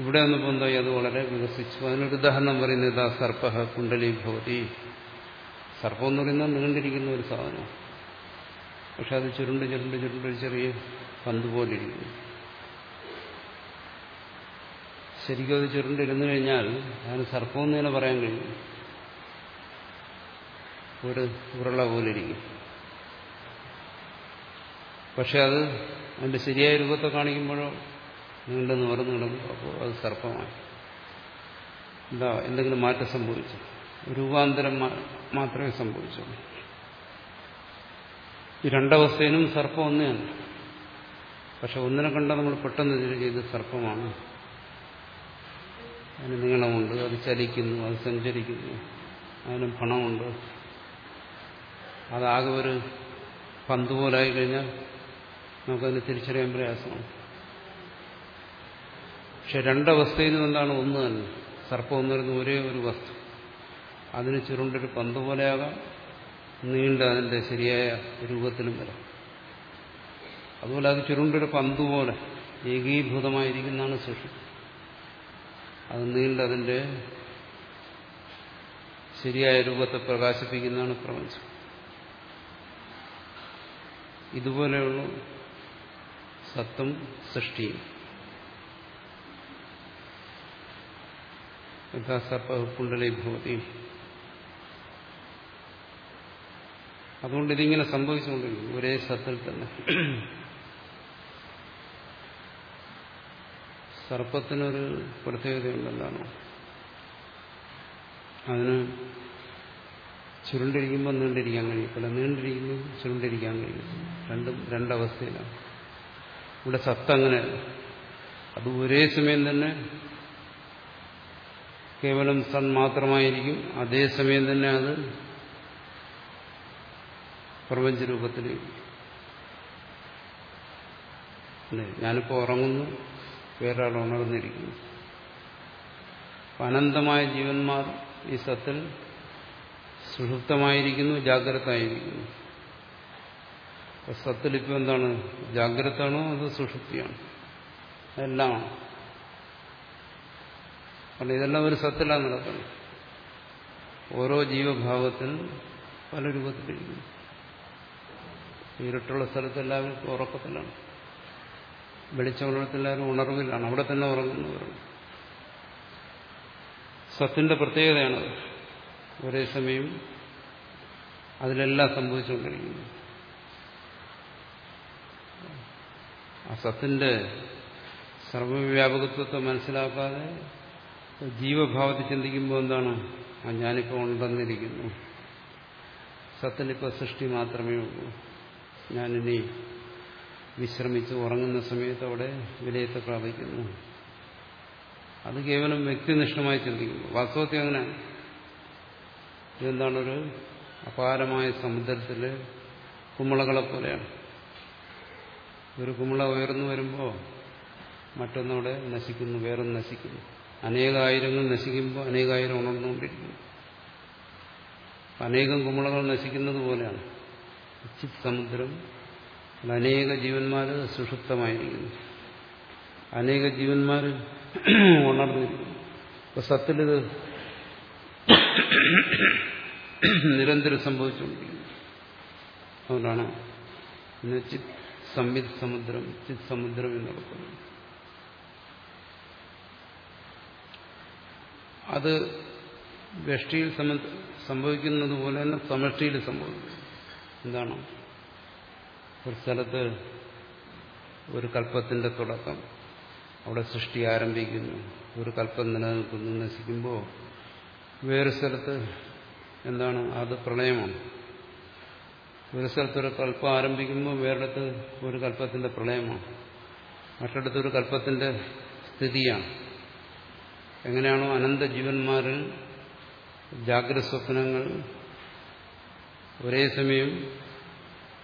ഇവിടെ വന്നപ്പോൾ എന്തായി? അത് വളരെ വികസിച്ചു. അതിനൊരു ഉദാഹരണം പറയുന്നത് ആ സർപ്പ കുണ്ടലീഭവതി സർപ്പം എന്ന് പറയുന്നത് നീണ്ടിരിക്കുന്ന ഒരു സാധനം. പക്ഷെ അത് ചുരുണ്ട് ചുരുണ്ട് ചുരുണ്ട് ഒരു ചെറിയ പന്ത് പോലെ ഇരിക്കുന്നു ശരിക്കും അത് ചുരുണ്ടിരുന്നു കഴിഞ്ഞാൽ അതിന് സർപ്പം എന്ന് തന്നെ പറയാൻ കഴിയും ഒരു ഉരുള പോലെ ഇരിക്കും പക്ഷെ അത് അതിന്റെ ശരിയായ രൂപത്തെ കാണിക്കുമ്പോഴോ നീണ്ടെന്ന് പറഞ്ഞു കിടന്നു അപ്പോൾ അത് സർപ്പമായി. എന്താ എന്തെങ്കിലും മാറ്റം സംഭവിച്ചു? രൂപാന്തരം മാത്രമേ സംഭവിച്ചുള്ളൂ. ഈ രണ്ടവസ്ഥയിലും സർപ്പം ഒന്നെയാണ് പക്ഷെ ഒന്നിനെ കണ്ടാൽ നമ്മൾ പെട്ടെന്ന് തിരികെ ഇത് സർപ്പമാണ്. അതിന് നീളമുണ്ട് അത് ചലിക്കുന്നു അത് സഞ്ചരിക്കുന്നു അതിന് പണമുണ്ട്. അതാകെ ഒരു പന്ത് പോലായി കഴിഞ്ഞാൽ നമുക്കതിന് തിരിച്ചറിയാൻ പ്രയാസമാണ്. പക്ഷെ രണ്ടവസ്ഥയിലും എന്താണ് ഒന്ന് തന്നെ. സർപ്പം എന്ന് പറയുന്ന ഒരേ ഒരു വസ്തു. അതിന് ചുരുണ്ടൊരു പന്ത് പോലെയാകാം. നീണ്ട അതിന്റെ ശരിയായ രൂപത്തിലും വരാം. അതുപോലെ അത് ചുരുണ്ടൊരു പന്ത് പോലെ ഏകീഭൂതമായിരിക്കുന്നതാണ് സൃഷ്ടി. അത് നീണ്ട അതിന്റെ ശരിയായ രൂപത്തെ പ്രകാശിപ്പിക്കുന്നതാണ് പ്രപഞ്ചം. ഇതുപോലെയുള്ള സത്തും സൃഷ്ടിയും. യഥാസർപ്പുണ്ടലീഭൂതി അതുകൊണ്ട് ഇതിങ്ങനെ സംഭവിച്ചുകൊണ്ടിരിക്കും ഒരേ സത്തിൽ തന്നെ. സർപ്പത്തിനൊരു പ്രത്യേകതയുണ്ടെന്താണോ അതിന് ചുരുണ്ടിരിക്കുമ്പോൾ നീണ്ടിരിക്കാൻ കഴിയത്തില്ല. നീണ്ടിരിക്കുമ്പോൾ ചുരുണ്ടിരിക്കാൻ കഴിയും. രണ്ടും രണ്ടവസ്ഥയിലാണ്. ഇവിടെ സത്ത് അങ്ങനെ അത് ഒരേ സമയം തന്നെ കേവലം സൺ മാത്രമായിരിക്കും അതേസമയം തന്നെ അത് പ്രപഞ്ചരൂപത്തിലേക്ക് രൂപത്തിൽ. ഞാനിപ്പോൾ ഉറങ്ങുന്നു വേറൊരാൾ ഉണർന്നിരിക്കുന്നു. അനന്തമായ ജീവന്മാർ ഈ സത്തിൽ സുഷുപ്തമായിരിക്കുന്നു ജാഗ്രത ആയിരിക്കുന്നു സത്തിലിപ്പോൾ എന്താണ്? ജാഗ്രത ആണോ അത് സുഷുപ്തിയാണ്? എല്ലാം കാരണം ഇതെല്ലാം ഒരു സത്തിലാണ് നടക്കുന്നത്. ഓരോ ജീവഭാവത്തിൽ പല രൂപത്തിലിരിക്കുന്നു. ഇരുട്ടുള്ള സ്ഥലത്ത് എല്ലാവരും ഉറക്കത്തിലാണ്. വെളിച്ചമുള്ളത്തില്ലാരും ഉണർവിലാണ്. അവിടെ തന്നെ ഉറങ്ങുന്നവരാണ് സത്തിന്റെ പ്രത്യേകതയാണത് ഒരേ സമയം അതിലെല്ലാം സംഭവിച്ചുകൊണ്ടിരിക്കുന്നു. ആ സത്തിന്റെ സർവവ്യാപകത്വത്തെ മനസ്സിലാക്കാതെ ജീവഭാവത്തിൽ ചിന്തിക്കുമ്പോൾ എന്താണ്? ആ ഞാനിപ്പോൾ ഉണ്ടെന്നിരിക്കുന്നു സത്തിനിപ്പോൾ സൃഷ്ടി മാത്രമേ ഉള്ളൂ. ഞാനിനി വിശ്രമിച്ച് ഉറങ്ങുന്ന സമയത്ത് അവിടെ വിലയത്തെ പ്രാപിക്കുന്നു. അത് കേവലം വ്യക്തിനിഷ്ഠമായി ചിന്തിക്കുന്നു. വാസ്തവത്തിൽ അങ്ങനെ ഇതെന്താണൊരു അപാരമായ സമുദ്രത്തിൽ കുമ്മളകളെ പോലെയാണ്. ഒരു കുമ്മള ഉയർന്നു വരുമ്പോൾ മറ്റൊന്നവിടെ നശിക്കുന്നു വേറൊന്ന് നശിക്കുന്നു. അനേകായിരങ്ങൾ നശിക്കുമ്പോൾ അനേകായിരം ഉണർന്നുകൊണ്ടിരിക്കുന്നു. അനേകം കുമ്മളകൾ നശിക്കുന്നത് പോലെയാണ്. ചിത് സമുദ്രം അനേക ജീവന്മാർ സുഷുപ്തമായിരിക്കുന്നു. അനേക ജീവന്മാർ ഉണർന്നിരിക്കുന്നു. അപ്പൊ സത്തിലിത് നിരന്തരം സംഭവിച്ചുകൊണ്ടിരിക്കുന്നു. അതുകൊണ്ടാണ് ഇന്ന് ചിത് സംവിത് സമുദ്രം ചിത് സമുദ്രം എന്നൊക്കെ പറയുന്നത്. അത് വ്യഷ്ടിയിൽ സംഭവിക്കുന്നത് പോലെ തന്നെ സമഷ്ടിയിൽ സംഭവിക്കും എന്താണ്? ഒരു സ്ഥലത്ത് ഒരു കല്പത്തിന്റെ തുടക്കം. അവിടെ സൃഷ്ടി ആരംഭിക്കുന്നു. ഒരു കല്പം നിലനിൽക്കുന്നു നശിക്കുമ്പോൾ വേറെ സ്ഥലത്ത് എന്താണ്? അത് പ്രളയമാണ്. ഒരു സ്ഥലത്ത് ഒരു കല്പം ആരംഭിക്കുമ്പോൾ വേറിടത്ത് ഒരു കല്പത്തിന്റെ പ്രളയമാണ്. മറ്റിടത്ത് ഒരു കല്പത്തിന്റെ സ്ഥിതിയാണ്. എങ്ങനെയാണോ അനന്ത ജീവന്മാരിൽ ജാഗ്രത സ്വപ്നങ്ങൾ ഒരേ സമയം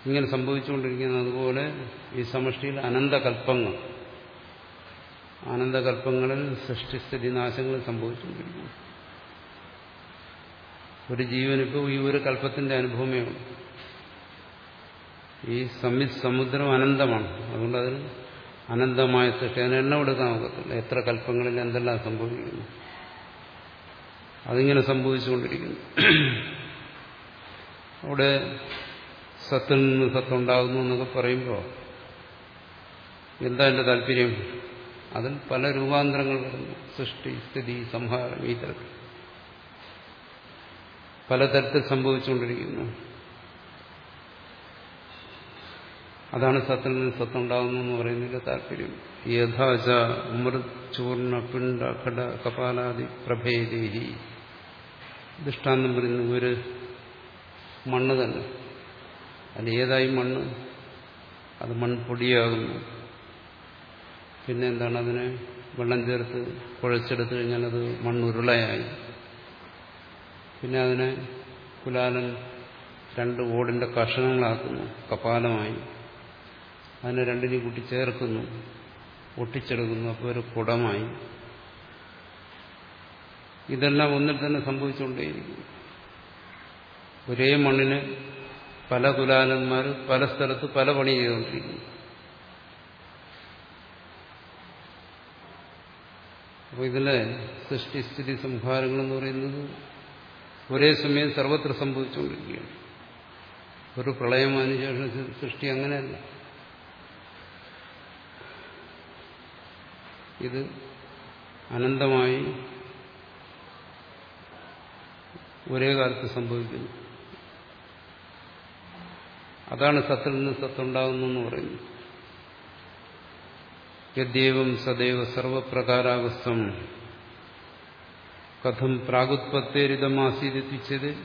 ഇങ്ങനെ സംഭവിച്ചുകൊണ്ടിരിക്കുന്നത് അതുപോലെ ഈ സമഷ്ടിയിൽ അനന്തകൽപ്പങ്ങൾ. ആനന്ദകൽപ്പങ്ങളിൽ സൃഷ്ടിസ്ഥിതി നാശങ്ങൾ സംഭവിച്ചുകൊണ്ടിരിക്കുന്നു. ഒരു ജീവനിപ്പോൾ ഈ ഒരു കൽപ്പത്തിന്റെ അനുഭവമേ ഈ സമി സമുദ്രം അനന്തമാണ്. അതുകൊണ്ട് അതിന് അനന്തമായ സൃഷ്ടി അതിന് എണ്ണം എടുക്കാൻ ഒക്കത്തില്ല. എത്ര കൽപ്പങ്ങളിൽ എന്തെല്ലാം സംഭവിക്കുന്നു. അതിങ്ങനെ സംഭവിച്ചുകൊണ്ടിരിക്കുന്നു. അവിടെ സത്തിൽ നിന്ന് സത്തുണ്ടാകുന്നു എന്നൊക്കെ പറയുമ്പോൾ എന്താ എന്റെ താല്പര്യം? അതിൽ പല രൂപാന്തരങ്ങൾ വരുന്നു. സൃഷ്ടി സ്ഥിതി സംഹാരം ഈ തരത്തിൽ. പലതരത്തിൽ സംഭവിച്ചുകൊണ്ടിരിക്കുന്നു. അതാണ് സത്തിൽ നിന്ന് സത്തുണ്ടാകുന്നു എന്ന് പറയുന്നതിന്റെ താല്പര്യം. യഥാച അമൃത് ചൂർണ പിണ്ട ഘട കപാലാദി പ്രഭേദേഹി. ദൃഷ്ടാന്തം പറയുന്നു ഒരു മണ്ണ് തന്നെ. അത് ഏതായി മണ്ണ്? അത് മൺപൊടിയാകുന്നു. പിന്നെ എന്താണ് അതിനെ വെള്ളം ചേർത്ത് കുഴച്ചെടുത്തു കഴിഞ്ഞാൽ അത് മണ്ണുരുളയായി. പിന്നെ അതിനെ കുലാലൻ രണ്ട് ഓടിന്റെ കഷണങ്ങളാക്കുന്നു കപാലമായി. അതിനെ രണ്ടിനെ കൂട്ടി ചേർക്കുന്നു ഒട്ടിച്ചെടുക്കുന്നു അപ്പോൾ ഒരു കുടമായി. ഇതെല്ലാം ഒന്നിൽ തന്നെ സംഭവിച്ചുകൊണ്ടേയിരിക്കും ഒരേ മണ്ണിന് പല കുലാലന്മാർ പല സ്ഥലത്ത് പല പണി ചെയ്തുകൊണ്ടിരിക്കുന്നു. അപ്പോൾ ഇതിലെ സൃഷ്ടിസ്ഥിതി സംഹാരങ്ങൾ എന്ന് പറയുന്നത് ഒരേ സമയം സർവത്ര സംഭവിച്ചുകൊണ്ടിരിക്കുകയാണ്. ഒരു പ്രളയം അതിനുശേഷം സൃഷ്ടി അങ്ങനെയല്ല. ഇത് അനന്തമായി ഒരേ കാലത്ത് സംഭവിക്കുന്നു. അതാണ് സത്തിൽ നിന്ന് സത്തുണ്ടാകുന്നു എന്ന് പറയുന്നു. യദ്യവം സദൈവ സർവപ്രകാരാവസ്ഥം കഥം പ്രാഗുത്പത്തേരിതമാസീതെത്തിച്ചത്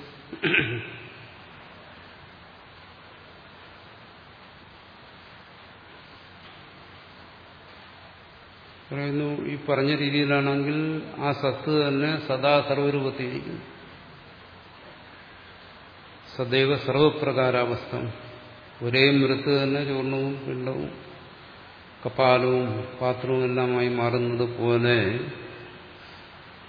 പറയുന്നു ഈ പറഞ്ഞ രീതിയിലാണെങ്കിൽ ആ സത്ത് തന്നെ സദാ സർവരൂപത്തിയിരിക്കുന്നു സദൈവ സർവപ്രകാരാവസ്ഥ. ഒരേ മൃത്ത് തന്നെ ചൂർണവും പിണ്ടവും കപാലവും പാത്രവും എല്ലാമായി മാറുന്നത് പോലെ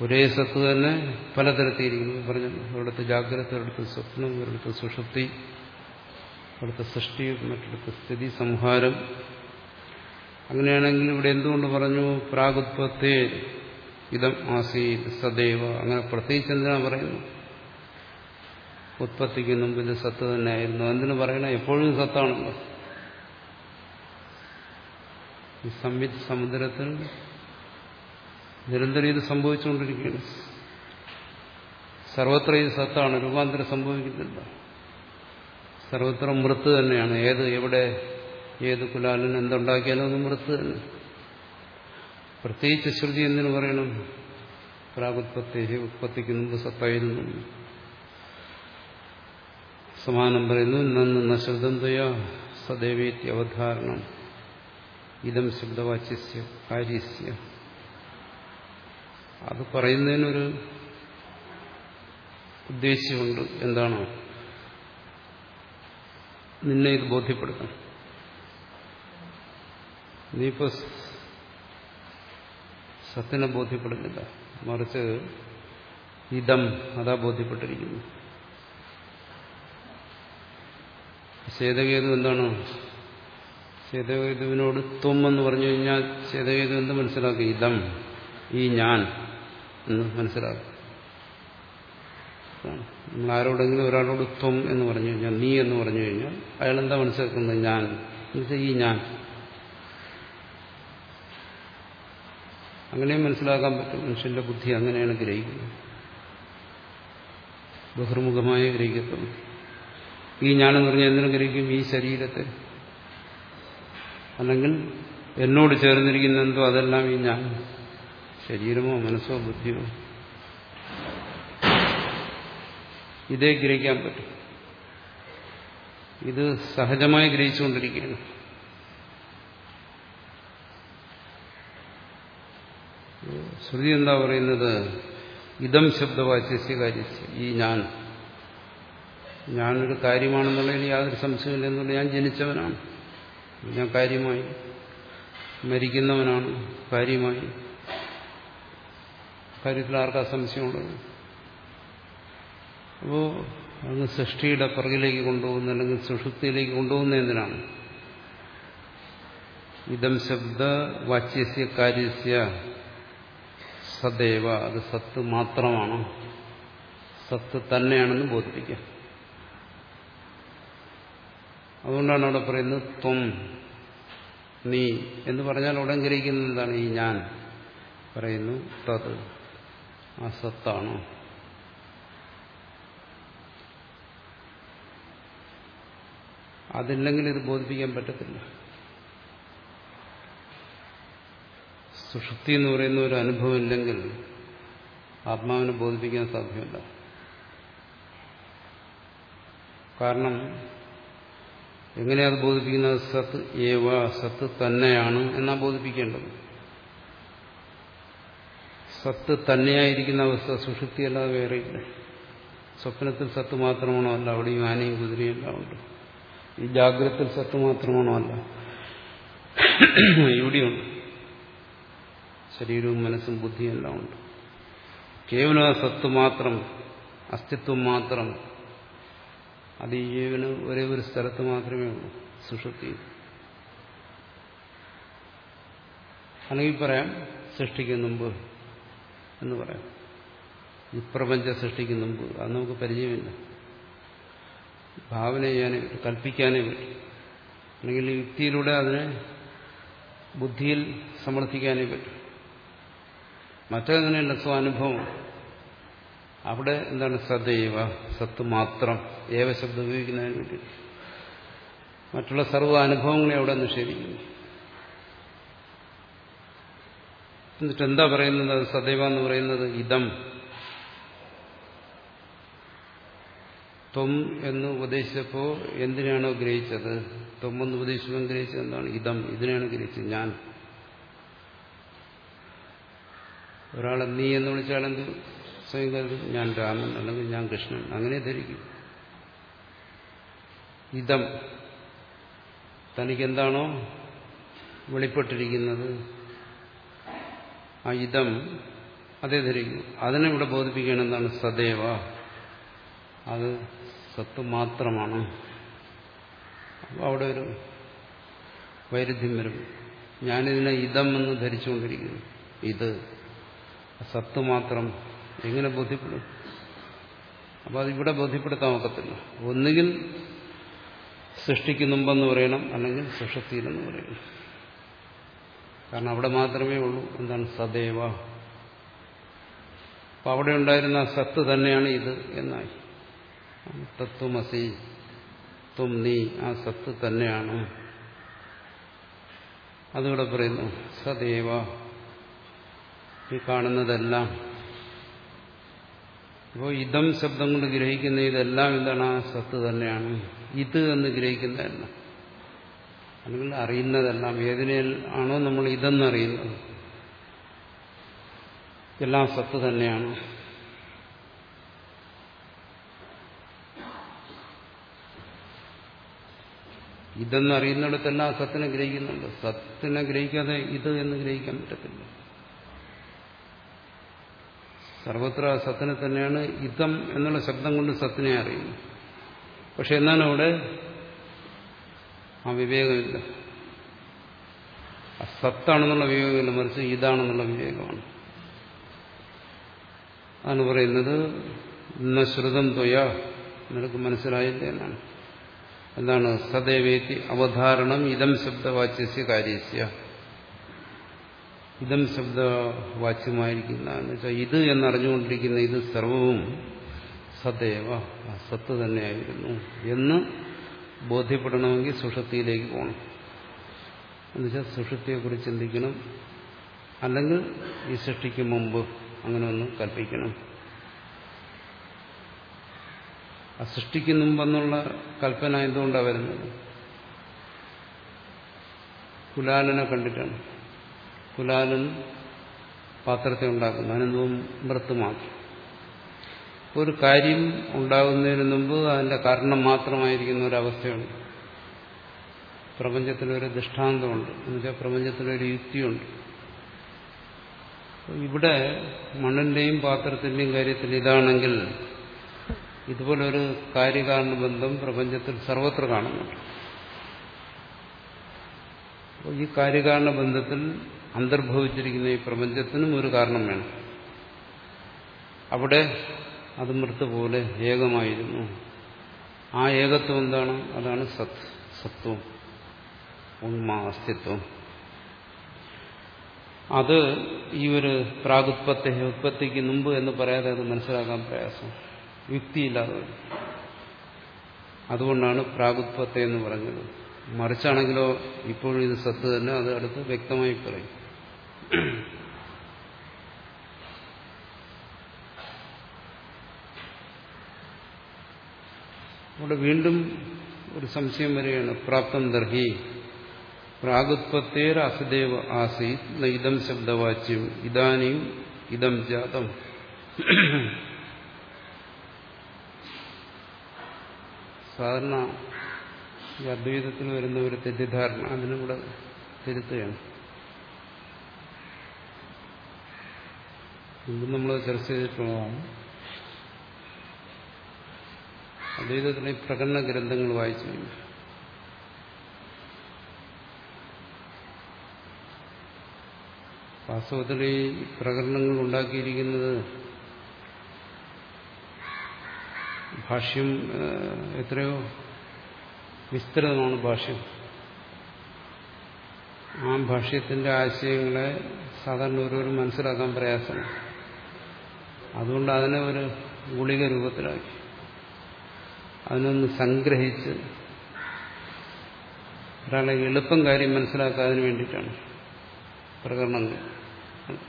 ഒരേ സത്ത് തന്നെ പലതരത്തിയിരിക്കുന്നു പറഞ്ഞു ഒരിടത്ത് ജാഗ്രത ഒരിടത്ത് സ്വപ്നം ഒരിടത്ത് സുഷുപ്തി ഒരിടത്ത് സൃഷ്ടി മറ്റിടത്ത് സ്ഥിതി സംഹാരം. അങ്ങനെയാണെങ്കിൽ ഇവിടെ എന്തുകൊണ്ട് പറഞ്ഞു പ്രാഗുത്വത്തെ ഇതം ആസീത് സദൈവ അങ്ങനെ പ്രത്യേകിച്ച് എന്തിനാ പറയുന്നു ഉത്പത്തിക്ക് മുമ്പ് ഇത് സത്ത് തന്നെയായിരുന്നു. എന്തിനു പറയണ? എപ്പോഴും സത്താണല്ലോ. ഈ സംവിത് സമുദ്രത്തിൽ നിരന്തരം ഇത് സംഭവിച്ചുകൊണ്ടിരിക്കുകയാണ്. സർവത്ര ഇത് സത്താണ്. രൂപാന്തരം സംഭവിക്കുന്നില്ല. സർവത്ര മൃത്ത് തന്നെയാണ്. ഏത് എവിടെ ഏത് കുലാലിന് എന്തുണ്ടാക്കിയാലും അത് മൃത്ത് തന്നെ. പ്രത്യേകിച്ച് ശ്രുതി എന്തിനു പറയണം? പ്രാഗുത്പത്തി ഉത്പത്തിക്ക് മുമ്പ് സത്തായിരുന്നു. സമാനം പറയുന്നു നന്ന് നശ്രദ്ധന്തയ സദൈവേത്തി അവധാരണം. ഇതം ശബ്ദവാച്യസ്യ കാര്യസ്യ. അത് പറയുന്നതിനൊരു ഉദ്ദേശ്യമുണ്ട്. എന്താണോ? നിന്നെ ഇത് ബോധ്യപ്പെടുത്തണം. നീയിപ്പോ സത്തിനെ ബോധ്യപ്പെടുന്നില്ല. മറിച്ച് ഇതം അതാ ബോധ്യപ്പെട്ടിരിക്കുന്നു. ചേതകേതു എന്താണ്? ചേതകേതുവിനോട് ത്വം എന്ന് പറഞ്ഞു കഴിഞ്ഞാൽ ചേതകേതു എന്ത് മനസ്സിലാക്കി? ഇതം ഈ ഞാൻ എന്ന് മനസ്സിലാക്കും. നമ്മൾ ആരോടെങ്കിലും ഒരാളോട് ത്വം എന്ന് പറഞ്ഞു കഴിഞ്ഞാൽ നീ എന്ന് പറഞ്ഞു കഴിഞ്ഞാൽ അയാൾ എന്താ മനസ്സിലാക്കുന്നത്? ഞാൻ. എന്നുവെച്ചാൽ ഈ ഞാൻ. അങ്ങനെയും മനസ്സിലാക്കാൻ പറ്റും. മനുഷ്യന്റെ ബുദ്ധി അങ്ങനെയാണ് ഗ്രഹിക്കുന്നത്. ബഹിർമുഖമായ ഗ്രഹിക്കത്തുള്ളൂ ഈ ഞാനെന്ന് പറഞ്ഞാൽ എന്തിനും ഗ്രഹിക്കും? ഈ ശരീരത്തെ. അല്ലെങ്കിൽ എന്നോട് ചേർന്നിരിക്കുന്ന എന്തോ അതെല്ലാം ഈ ഞാൻ ശരീരമോ മനസ്സോ ബുദ്ധിയോ. ഇതേ ഗ്രഹിക്കാൻ പറ്റും. ഇത് സഹജമായി ഗ്രഹിച്ചുകൊണ്ടിരിക്കുകയാണ്. ശ്രുതി എന്താ പറയുന്നത്? ഇതം ശബ്ദവാച്യസ്യ കാര്യസ്യ. ഈ ഞാൻ ഞാനൊരു കാര്യമാണെന്നുള്ളതിൽ യാതൊരു സംശയമില്ല എന്നുള്ള ഞാൻ ജനിച്ചവനാണ്. ഞാൻ കാര്യമായി മരിക്കുന്നവനാണ്. കാര്യമായി. കാര്യത്തിൽ ആർക്കാ സംശയമുള്ളത്? അപ്പോ അങ്ങ് സൃഷ്ടിയുടെ പുറകിലേക്ക് കൊണ്ടുപോകുന്ന അല്ലെങ്കിൽ സുഷുപ്തിയിലേക്ക് കൊണ്ടുപോകുന്ന എന്തിനാണ്? ഇതം ശബ്ദ വാച്യസ്യ കാര്യസ്യ സദൈവ. അത് സത്ത് മാത്രമാണ്. സത്ത് തന്നെയാണെന്ന് ബോധിപ്പിക്കുക അതുകൊണ്ടാണ് അവിടെ പറയുന്നത് ത്വം നീ എന്ന് പറഞ്ഞാൽ ഉടൻ ഗ്രഹിക്കുന്നത് എന്താണ്? ഈ ഞാൻ പറയുന്നു തത് ആ സത്താണ്? അതില്ലെങ്കിൽ ഇത് ബോധിപ്പിക്കാൻ പറ്റത്തില്ല. സുഷുപ്തി എന്ന് പറയുന്ന ഒരു അനുഭവം ഇല്ലെങ്കിൽ ആത്മാവിനെ ബോധിപ്പിക്കാൻ സാധ്യമല്ല. കാരണം എങ്ങനെയത് ബോധിപ്പിക്കുന്നത്? സത്ത് ഏവ സത്ത് തന്നെയാണ് എന്നാ ബോധിപ്പിക്കേണ്ടത്. സത്ത് തന്നെയായിരിക്കുന്ന അവസ്ഥ സുഷുപ്തിയല്ലാതെ വേറെയില്ല സ്വപ്നത്തിൽ സത്ത് മാത്രമാണോ അല്ല അവിടെയും ആനയും കുതിരയും എല്ലാം ഉണ്ട്. ഈ ജാഗ്രത്തിൽ സത്ത് മാത്രമാണോ അല്ല? ഇവിടെയുണ്ട്. ശരീരവും മനസ്സും ബുദ്ധിയും എല്ലാം ഉണ്ട്. കേവലം സത്ത് മാത്രം അസ്തിത്വം മാത്രം അത് ഈ ജീവന് ഒരേ ഒരു സ്ഥലത്ത് മാത്രമേ ഉള്ളൂ. സുഷുപ്തി അല്ലെങ്കിൽ പറയാം സൃഷ്ടിക്കും മുമ്പ് എന്ന് പറയാം. ഈ പ്രപഞ്ചം സൃഷ്ടിക്കും മുമ്പ്. അത് നമുക്ക് പരിചയമില്ല. ഭാവന ചെയ്യാനേ പറ്റും കൽപ്പിക്കാനേ പറ്റും. അല്ലെങ്കിൽ യുക്തിയിലൂടെ അതിനെ ബുദ്ധിയിൽ സമർത്ഥിക്കാനേ പറ്റും. മറ്റങ്ങനെയല്ല സ്വാനുഭവം അവിടെ എന്താണ് സദൈവ സത്ത് മാത്രം. ഏവ ശബ്ദം ഉപയോഗിക്കുന്നതിന് വേണ്ടി. മറ്റുള്ള സർവ അനുഭവങ്ങളെ അവിടെ നിഷേധിക്കുന്നു. എന്നിട്ട് എന്താ പറയുന്നത്? സദൈവ എന്ന് പറയുന്നത് ഇതം. ത്വം എന്ന് ഉപദേശിച്ചപ്പോ എന്തിനാണോ ഗ്രഹിച്ചത്? ത്വം എന്ന് ഉപദേശിച്ചപ്പോൾ ഗ്രഹിച്ചത് എന്താണ്? ഇതം. ഇതിനെയാണ് ഗ്രഹിച്ചത് ഞാൻ. ഒരാളെ നീ എന്ന് വിളിച്ചാൽ എന്ത്? സ്വയം കരുതും ഞാൻ രാമൻ അല്ലെങ്കിൽ ഞാൻ കൃഷ്ണൻ. അങ്ങനെ ധരിക്കും. ഇതം തനിക്കെന്താണോ വെളിപ്പെട്ടിരിക്കുന്നത്. ആ ഇതം അതേ ധരിക്കും. അതിനെ ഇവിടെ ബോധിപ്പിക്കണം എന്താണ്? സദൈവ. അത് സത്ത് മാത്രമാണ്. അപ്പോൾ അവിടെ ഒരു വൈരുദ്ധ്യം വരും. ഞാനിതിനെ ഇതം എന്ന് ധരിച്ചുകൊണ്ടിരിക്കുന്നു. ഇത് സത്ത് മാത്രം എങ്ങനെ ബോധ്യപ്പെടും? അപ്പോൾ ഇവിടെ ബോധ്യപ്പെടുത്താൻ ഒക്കത്തില്ല. ഒന്നുകിൽ സൃഷ്ടിക്ക് മുമ്പെന്ന് പറയണം അല്ലെങ്കിൽ സുഷക്തിയിലെന്ന് പറയണം. കാരണം അവിടെ മാത്രമേ ഉള്ളൂ. എന്താണ്? സദൈവ. അപ്പം അവിടെ ഉണ്ടായിരുന്ന സത്ത് തന്നെയാണ് ഇത് എന്നായി. തത്വമസി ത്വം നീ ആ സത്ത് തന്നെയാണ്. അതിവിടെ പറയുന്നു സദൈവ. ഈ കാണുന്നതെല്ലാം അപ്പോൾ ഇതം ശബ്ദം കൊണ്ട് ഗ്രഹിക്കുന്ന ഇതെല്ലാം എന്താണ്? സത്ത് തന്നെയാണ്. ഇത് എന്ന് ഗ്രഹിക്കുന്നതല്ല അല്ലെങ്കിൽ അറിയുന്നതെല്ലാം. ഏതിനെ ആണോ നമ്മൾ ഇതെന്നറിയുന്നത് എല്ലാം സത്ത് തന്നെയാണ്. ഇതെന്നറിയുന്നിടത്തെല്ലാം സത്തിനെ ഗ്രഹിക്കുന്നുണ്ട്. സത്തിനെ ഗ്രഹിക്കാതെ ഇത് എന്ന് ഗ്രഹിക്കാൻ പറ്റത്തില്ല. സർവത്ര സത്തിനെ തന്നെയാണ് ഇതം എന്നുള്ള ശബ്ദം കൊണ്ട് സത്തിനെ അറിയുന്നു. പക്ഷെ എന്നാണ് അവിടെ? ആ വിവേകമില്ല. സത്താണെന്നുള്ള വിവേകമില്ല മറിച്ച് ഇതാണെന്നുള്ള വിവേകമാണ്. അതാണ് പറയുന്നത് ഇന്ന ശ്രുതം ത്വയ നിനക്ക് മനസ്സിലായില്ല എന്നാണ്. എന്താണ്? സദൈവേത്തി അവധാരണം ഇതം ശബ്ദവാച്യസ്യ കാര്യസ്യ. ഇതം ശബ്ദവാച്യമായിരിക്കുന്ന എന്ന് വെച്ചാൽ ഇത് എന്നറിഞ്ഞുകൊണ്ടിരിക്കുന്ന ഇത് സർവവും സദേവ സത്ത് തന്നെയായിരുന്നു എന്ന് ബോധ്യപ്പെടണമെങ്കിൽ സുഷത്തിയിലേക്ക് പോകണം. എന്നുവെച്ചാൽ സുഷത്തിയെക്കുറിച്ച് ചിന്തിക്കണം. അല്ലെങ്കിൽ ഈ സൃഷ്ടിക്ക് മുമ്പ് അങ്ങനെ ഒന്ന് കൽപ്പിക്കണം. ആ സൃഷ്ടിക്ക് മുമ്പെന്നുള്ള കൽപ്പന എന്തുകൊണ്ടാണ് വരുന്നത്? കുലാലനെ കണ്ടിട്ടാണ്. കുലാലൻ പാത്രത്തെ ഉണ്ടാക്കുന്നു. അതിനെന്തും മൃത്ത് ഒരു കാര്യം ഉണ്ടാകുന്നതിന് മുമ്പ് അതിന്റെ കാരണം മാത്രമായിരിക്കുന്ന ഒരവസ്ഥയുണ്ട് പ്രപഞ്ചത്തിലൊരു ദൃഷ്ടാന്തമുണ്ട്. എന്നുവെച്ചാൽ പ്രപഞ്ചത്തിലൊരു യുക്തിയുണ്ട്. ഇവിടെ മണ്ണിന്റെയും പാത്രത്തിന്റെയും കാര്യത്തിൽ ഇതാണെങ്കിൽ ഇതുപോലൊരു കാര്യകാരണ ബന്ധം പ്രപഞ്ചത്തിൽ സർവത്ര കാണുന്നുണ്ട്. ഈ കാര്യകാരണ ബന്ധത്തിൽ അന്തർഭവിച്ചിരിക്കുന്ന ഈ പ്രപഞ്ചത്തിനും ഒരു കാരണം വേണം. അവിടെ അത് മൃത്ത് പോലെ ഏകമായിരുന്നു. ആ ഏകത്വം എന്താണ്? അതാണ് സത് സത്വം. ഉണ്മ അസ്തിത്വം. അത് ഈ ഒരു പ്രാഗുത്പത്തി ഉത്പത്തിക്ക് മുമ്പ് എന്ന് പറയാതെ അത് മനസ്സിലാക്കാൻ പ്രയാസം. യുക്തിയില്ലാതെ അതുകൊണ്ടാണ് പ്രാഗുത്പത്തി എന്ന് പറഞ്ഞത്. മറിച്ചാണെങ്കിലോ ഇപ്പോഴും ഇത് സത്ത് തന്നെ അത് അടുത്ത് വ്യക്തമായി പറയും. അവിടെ വീണ്ടും ഒരു സംശയം വരികയാണ്. പ്രാപ്തം ദർഹി. പ്രാഗുത്പത്തേർ അസദേവ ആസീത്. ഇതം ശബ്ദവാച്യം. ഇതാനും ഇതം ജാതം. സാധാരണ ഈ അദ്വൈതത്തിൽ വരുന്ന ഒരു തെറ്റിദ്ധാരണ അതിനും കൂടെ തിരുത്തുകയാണ്. മുമ്പ് നമ്മൾ ചർച്ച ചെയ്തിട്ടുള്ളതാണ്. അദ്വൈതത്തിലെ പ്രകടന ഗ്രന്ഥങ്ങൾ വായിച്ചു കഴിഞ്ഞു. വാസ്തവത്തിൽ ഈ പ്രകടനങ്ങൾ ഉണ്ടാക്കിയിരിക്കുന്നത് ഭാഷ്യം എത്രയോ വിസ്തൃതമാണ് ഭാഷ്യം. ആ ഭാഷ്യത്തിന്റെ ആശയങ്ങളെ സാധാരണ ഓരോരും മനസ്സിലാക്കാൻ പ്രയാസമാണ്. അതുകൊണ്ട് അതിനെ ഒരു ഗുളിക രൂപത്തിലാക്കി. അതിനൊന്ന് സംഗ്രഹിച്ച് ഒരാളെ എളുപ്പം കാര്യം മനസ്സിലാക്കാതിന് വേണ്ടിയിട്ടാണ് പ്രകടനങ്ങൾ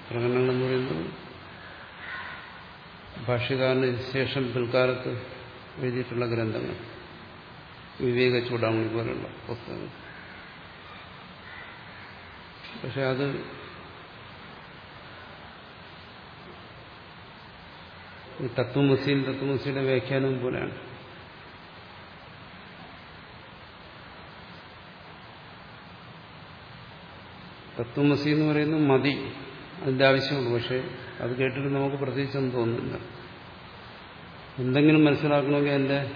പ്രകടനങ്ങൾ എന്ന് പറയുന്നത് ഭാഷ്യകാരന് ശേഷം പിൽക്കാലത്ത് എഴുതിയിട്ടുള്ള ഗ്രന്ഥങ്ങൾ. വിവേക ചൂടാമണി പോലുള്ള പുസ്തകങ്ങൾ. പക്ഷെ അത് ഈ തത്വമസിയും തത്വമസിയുടെ വ്യാഖ്യാനവും പോലെയാണ്. തത്വമസി എന്ന് പറയുന്നത് മതി അതിന്റെ ആവശ്യമുള്ളൂ. പക്ഷെ അത് കേട്ടിട്ട് നമുക്ക് പ്രത്യേകിച്ചൊന്നും തോന്നുന്നില്ല. എന്തെങ്കിലും മനസ്സിലാക്കണമെങ്കിൽ അതിന്റെ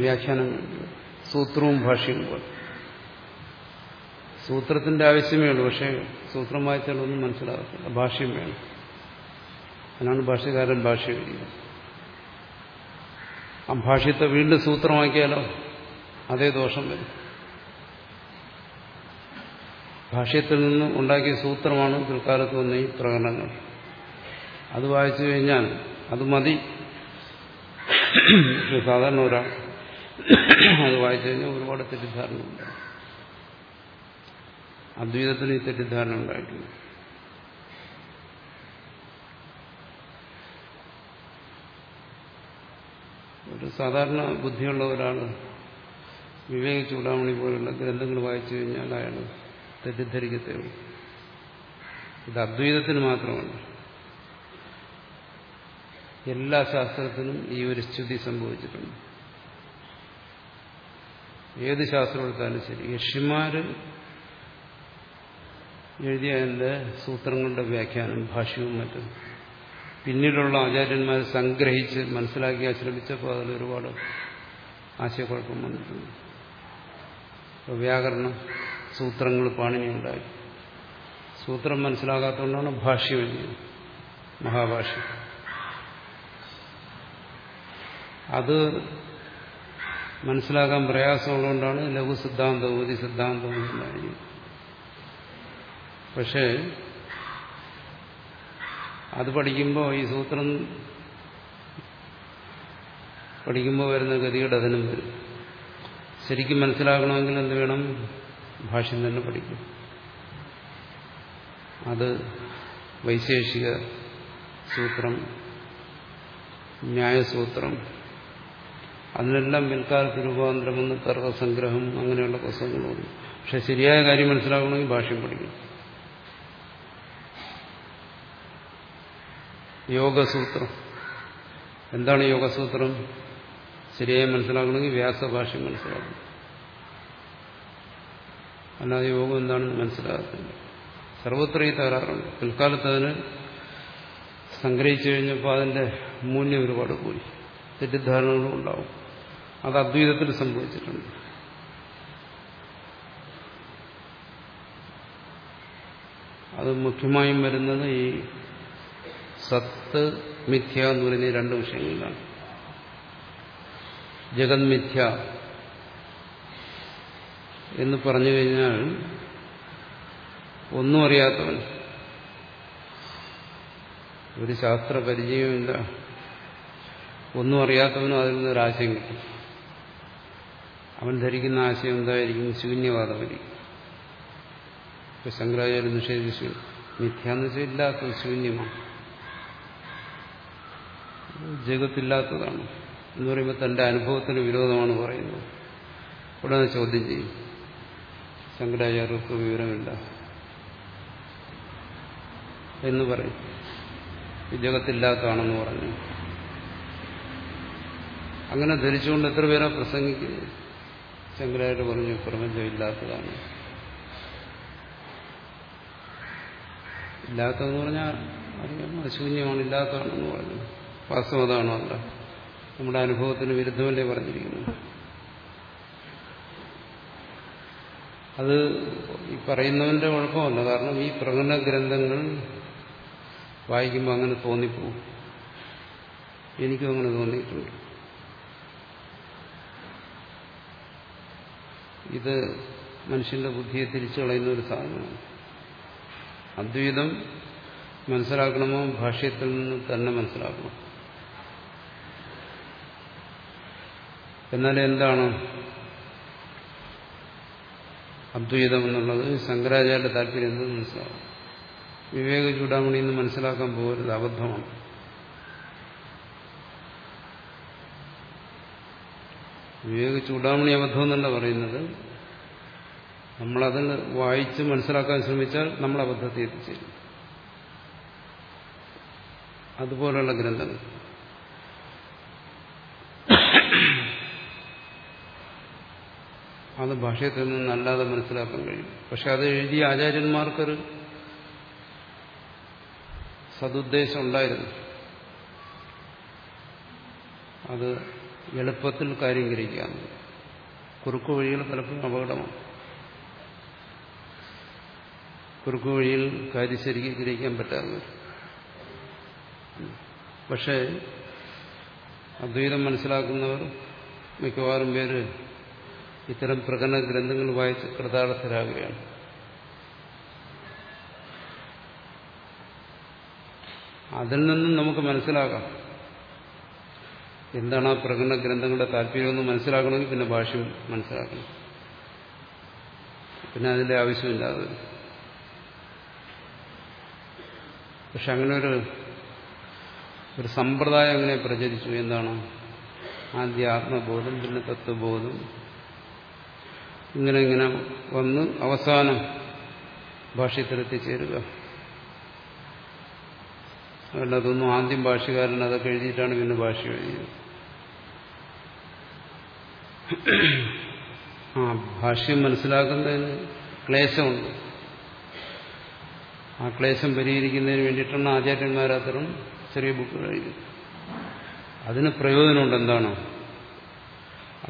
വ്യാഖ്യാനം സൂത്രവും ഭാഷയും പോലെ. സൂത്രത്തിന്റെ ആവശ്യമേ ഉള്ളൂ. പക്ഷേ സൂത്രം വായിച്ചാലൊന്നും മനസ്സിലാകത്തില്ല. ഭാഷ്യം വേണം. അതിനാണ് ഭാഷ്യകാരൻ ഭാഷ എഴുതിയത് ആ ഭാഷ്യത്തെ വീണ്ടും സൂത്രമാക്കിയാലോ? അതേ ദോഷം വരും. ഭാഷ്യത്തിൽ നിന്ന് ഉണ്ടാക്കിയ സൂത്രമാണ് പിൽക്കാലത്ത് വന്ന ഈ പ്രകടനങ്ങൾ. അത് വായിച്ചു കഴിഞ്ഞാൽ അത് മതി. സാധാരണ ഒരാൾ അത് വായിച്ചു കഴിഞ്ഞാൽ ഒരുപാട് തെറ്റിദ്ധാരണ ഉണ്ടായി അദ്വൈതത്തിന് ഈ തെറ്റിദ്ധാരണ ഉണ്ടായിട്ടുണ്ട് ഒരു സാധാരണ ബുദ്ധിയുള്ള ഒരാൾ വിവേക ചൂടാമണി പോലുള്ള ഗ്രന്ഥങ്ങൾ വായിച്ചു കഴിഞ്ഞാൽ അയാൾ തെറ്റിദ്ധരിക്കത്തേ ഇത് അദ്വൈതത്തിന് മാത്രമാണ് എല്ലാ ശാസ്ത്രത്തിനും ഈ ഒരു സ്ഥിതി സംഭവിച്ചിട്ടുണ്ട്. ഏത് ശാസ്ത്രം എടുത്താലും ശരി. യക്ഷിമാര് എഴുതിയ എന്റെ സൂത്രങ്ങളുടെ വ്യാഖ്യാനം ഭാഷ്യവും മറ്റും. പിന്നീടുള്ള ആചാര്യന്മാർ സംഗ്രഹിച്ച് മനസ്സിലാക്കി ശ്രമിച്ചപ്പോൾ അതിൽ ഒരുപാട് ആശയക്കുഴപ്പം വന്നിട്ടുണ്ട്. വ്യാകരണം സൂത്രങ്ങൾ പാണിനി പാണിനിയുണ്ടായി. സൂത്രം മനസ്സിലാകാത്തതുകൊണ്ടാണ് ഭാഷ്യം എഴുതിയത് മഹാഭാഷ്യം അത് മനസ്സിലാക്കാൻ പ്രയാസമുള്ളതുകൊണ്ടാണ് ലഘു സിദ്ധാന്തവും ഉപതി സിദ്ധാന്തവും ഉണ്ടായി പക്ഷേ അത് പഠിക്കുമ്പോൾ ഈ സൂത്രം പഠിക്കുമ്പോൾ വരുന്ന ഗതിയുടെ അതിനും വരും. ശരിക്കും മനസ്സിലാക്കണമെങ്കിൽ എന്ത് വേണം? ഭാഷ്യം തന്നെ പഠിക്കും. അത് വൈശേഷിക സൂത്രം ന്യായസൂത്രം അതിനെല്ലാം പിൽക്കാലത്ത് രൂപാന്തരമെന്ന് തർക്കസംഗ്രഹം അങ്ങനെയുള്ള പ്രസംഗങ്ങളുണ്ട്. പക്ഷെ ശരിയായ കാര്യം മനസ്സിലാക്കണമെങ്കിൽ ഭാഷ്യം പഠിക്കും യോഗസൂത്രം. എന്താണ് യോഗസൂത്രം? ശരിയായി മനസ്സിലാക്കണമെങ്കിൽ വ്യാസഭാഷ്യം മനസ്സിലാക്കണം. അല്ലാതെ യോഗം എന്താണെന്ന് മനസ്സിലാകത്തില്ല സർവത്ര ഈ തകരാറുണ്ട്. പിൽക്കാലത്ത് അതിന് സംഗ്രഹിച്ചു കഴിഞ്ഞപ്പോൾ അതിന്റെ മൂല്യം ഒരുപാട് പോയി. തെറ്റിദ്ധാരണകളും ഉണ്ടാവും. അത് അദ്വൈതത്തിൽ സംഭവിച്ചിട്ടുണ്ട്. അത് മുഖ്യമായും വരുന്നത് ഈ സത്ത് മിഥ്യ എന്ന് പറയുന്ന രണ്ട് വിഷയങ്ങളിലാണ്. ജഗത് മിഥ്യ എന്ന് പറഞ്ഞു കഴിഞ്ഞാൽ ഒന്നും അറിയാത്തവൻ. ഒരു ശാസ്ത്ര പരിചയമില്ല ഒന്നും അറിയാത്തവനും അതിൽ നിന്നൊരാശയം കിട്ടും. അവൻ ധരിക്കുന്ന ആശയം എന്തായിരിക്കും? ശൂന്യവാദമായിരിക്കും. ഇപ്പൊ ശങ്കരാചാര്യ നിഷേധിച്ചു. മിഥ്യാന്ന് വെച്ചാൽ ഇല്ലാത്തത് ശൂന്യമാണ്. ജഗത്തില്ലാത്തതാണ്. എന്ന് പറയുമ്പോൾ തന്റെ അനുഭവത്തിന് വിരോധമാണ് പറയുന്നത്. ഉടനെ ചോദ്യം ചെയ്യും. ശങ്കരാചാര്യർക്ക് വിവരമില്ല. എന്ന് പറയും. ജഗത്തില്ലാത്തതാണെന്ന് പറഞ്ഞു. അങ്ങനെ ധരിച്ചുകൊണ്ട് എത്ര പേരാ പ്രസംഗിക്കുന്നത്? ശങ്കരാചാര്യ പറഞ്ഞു പ്രപഞ്ചമില്ലാത്തതാണ്. ഇല്ലാത്തതെന്ന് പറഞ്ഞാൽ അറിയാം അശൂന്യമാണ് ശൂന്യമാണ് ഇല്ലാത്തതാണെന്ന് പറഞ്ഞു. വാസ്തവം അതാണോ അല്ല നമ്മുടെ അനുഭവത്തിന് വിരുദ്ധമല്ലേ പറഞ്ഞിരിക്കുന്നു അത് ഈ പറയുന്നവന്റെ കുഴപ്പമല്ല. കാരണം ഈ പ്രകടന ഗ്രന്ഥങ്ങൾ വായിക്കുമ്പോൾ അങ്ങനെ തോന്നിപ്പോവും എനിക്കും അങ്ങനെ തോന്നിയിട്ടുണ്ട്. ഇത് മനുഷ്യന്റെ ബുദ്ധിയെ തിരിച്ചു കളയുന്ന ഒരു സാധനമാണ്. അദ്വൈതം മനസ്സിലാക്കണമോ? ഭാഷയത്തിൽ നിന്ന് തന്നെ മനസ്സിലാക്കണം. എന്നാൽ എന്താണ് അദ്വൈതം എന്നുള്ളത് ശങ്കരാചാര്യ താല്പര്യം എന്ന് മനസ്സിലാവും. വിവേക ചൂടാമണി എന്ന് മനസ്സിലാക്കാൻ പോകരുത്. അബദ്ധമാണ്. വിവേക ചൂടാമണി അബദ്ധം എന്നല്ല പറയുന്നത്. നമ്മളത് വായിച്ച് മനസ്സിലാക്കാൻ ശ്രമിച്ചാൽ നമ്മൾ അബദ്ധത്തെ എത്തിച്ചേരും. അതുപോലുള്ള ഗ്രന്ഥങ്ങൾ. അത് ഭാഷയത്തിൽ നിന്ന് അല്ലാതെ മനസ്സിലാക്കാൻ കഴിയും. പക്ഷെ അത് എഴുതിയ ആചാര്യന്മാർക്കൊരു സതുദ്ദേശം ഉണ്ടായിരുന്നു. അത് എളുപ്പത്തിൽ കാര്യം ഗ്രഹിക്കാം കുറുക്കു വഴികൾ പലപ്പോഴും അപകടമാണ്. കുറുക്കു വഴിയിൽ കാര്യം ശരിക്കും ഗ്രഹിക്കാൻ പറ്റാതെ. പക്ഷേ അദ്വൈതം മനസ്സിലാക്കുന്നവർ മിക്കവാറും പേര് ഇത്തരം പ്രകടന ഗ്രന്ഥങ്ങൾ വായിച്ച് കൃതാർത്ഥരാകുകയാണ്. അതിൽ നിന്നും നമുക്ക് മനസ്സിലാക്കാം. എന്താണ് ആ പ്രകടന ഗ്രന്ഥങ്ങളുടെ താല്പര്യമെന്ന് മനസ്സിലാക്കണമെങ്കിൽ പിന്നെ ഭാഷ്യം മനസ്സിലാക്കണം. പിന്നെ അതിന്റെ ആവശ്യമില്ലാതെ പക്ഷെ അങ്ങനെ ഒരു ഒരു സമ്പ്രദായം അങ്ങനെ പ്രചരിച്ചു. എന്താണ്? ആദ്യ ആത്മബോധം പിന്നെ തത്വബോധം ഇങ്ങനെ ഇങ്ങനെ വന്ന് അവസാനം ഭാഷ്യത്തിലെത്തിച്ചേരുക. അല്ലാതൊന്നും ആദ്യം ഭാഷ്യകാരൻ അതൊക്കെ എഴുതിയിട്ടാണ് പിന്നെ ഭാഷ എഴുതിയത്. ആ ഭാഷ്യം മനസ്സിലാക്കുന്നതിന് ക്ലേശമുണ്ട്. ആ ക്ലേശം പരിഹരിക്കുന്നതിന് വേണ്ടിയിട്ടാണ് ആചാര്യന്മാരാത്തരം ചെറിയ ബുക്കുകൾ എഴുതി അതിന് പ്രയോജനമുണ്ട് എന്താണ്?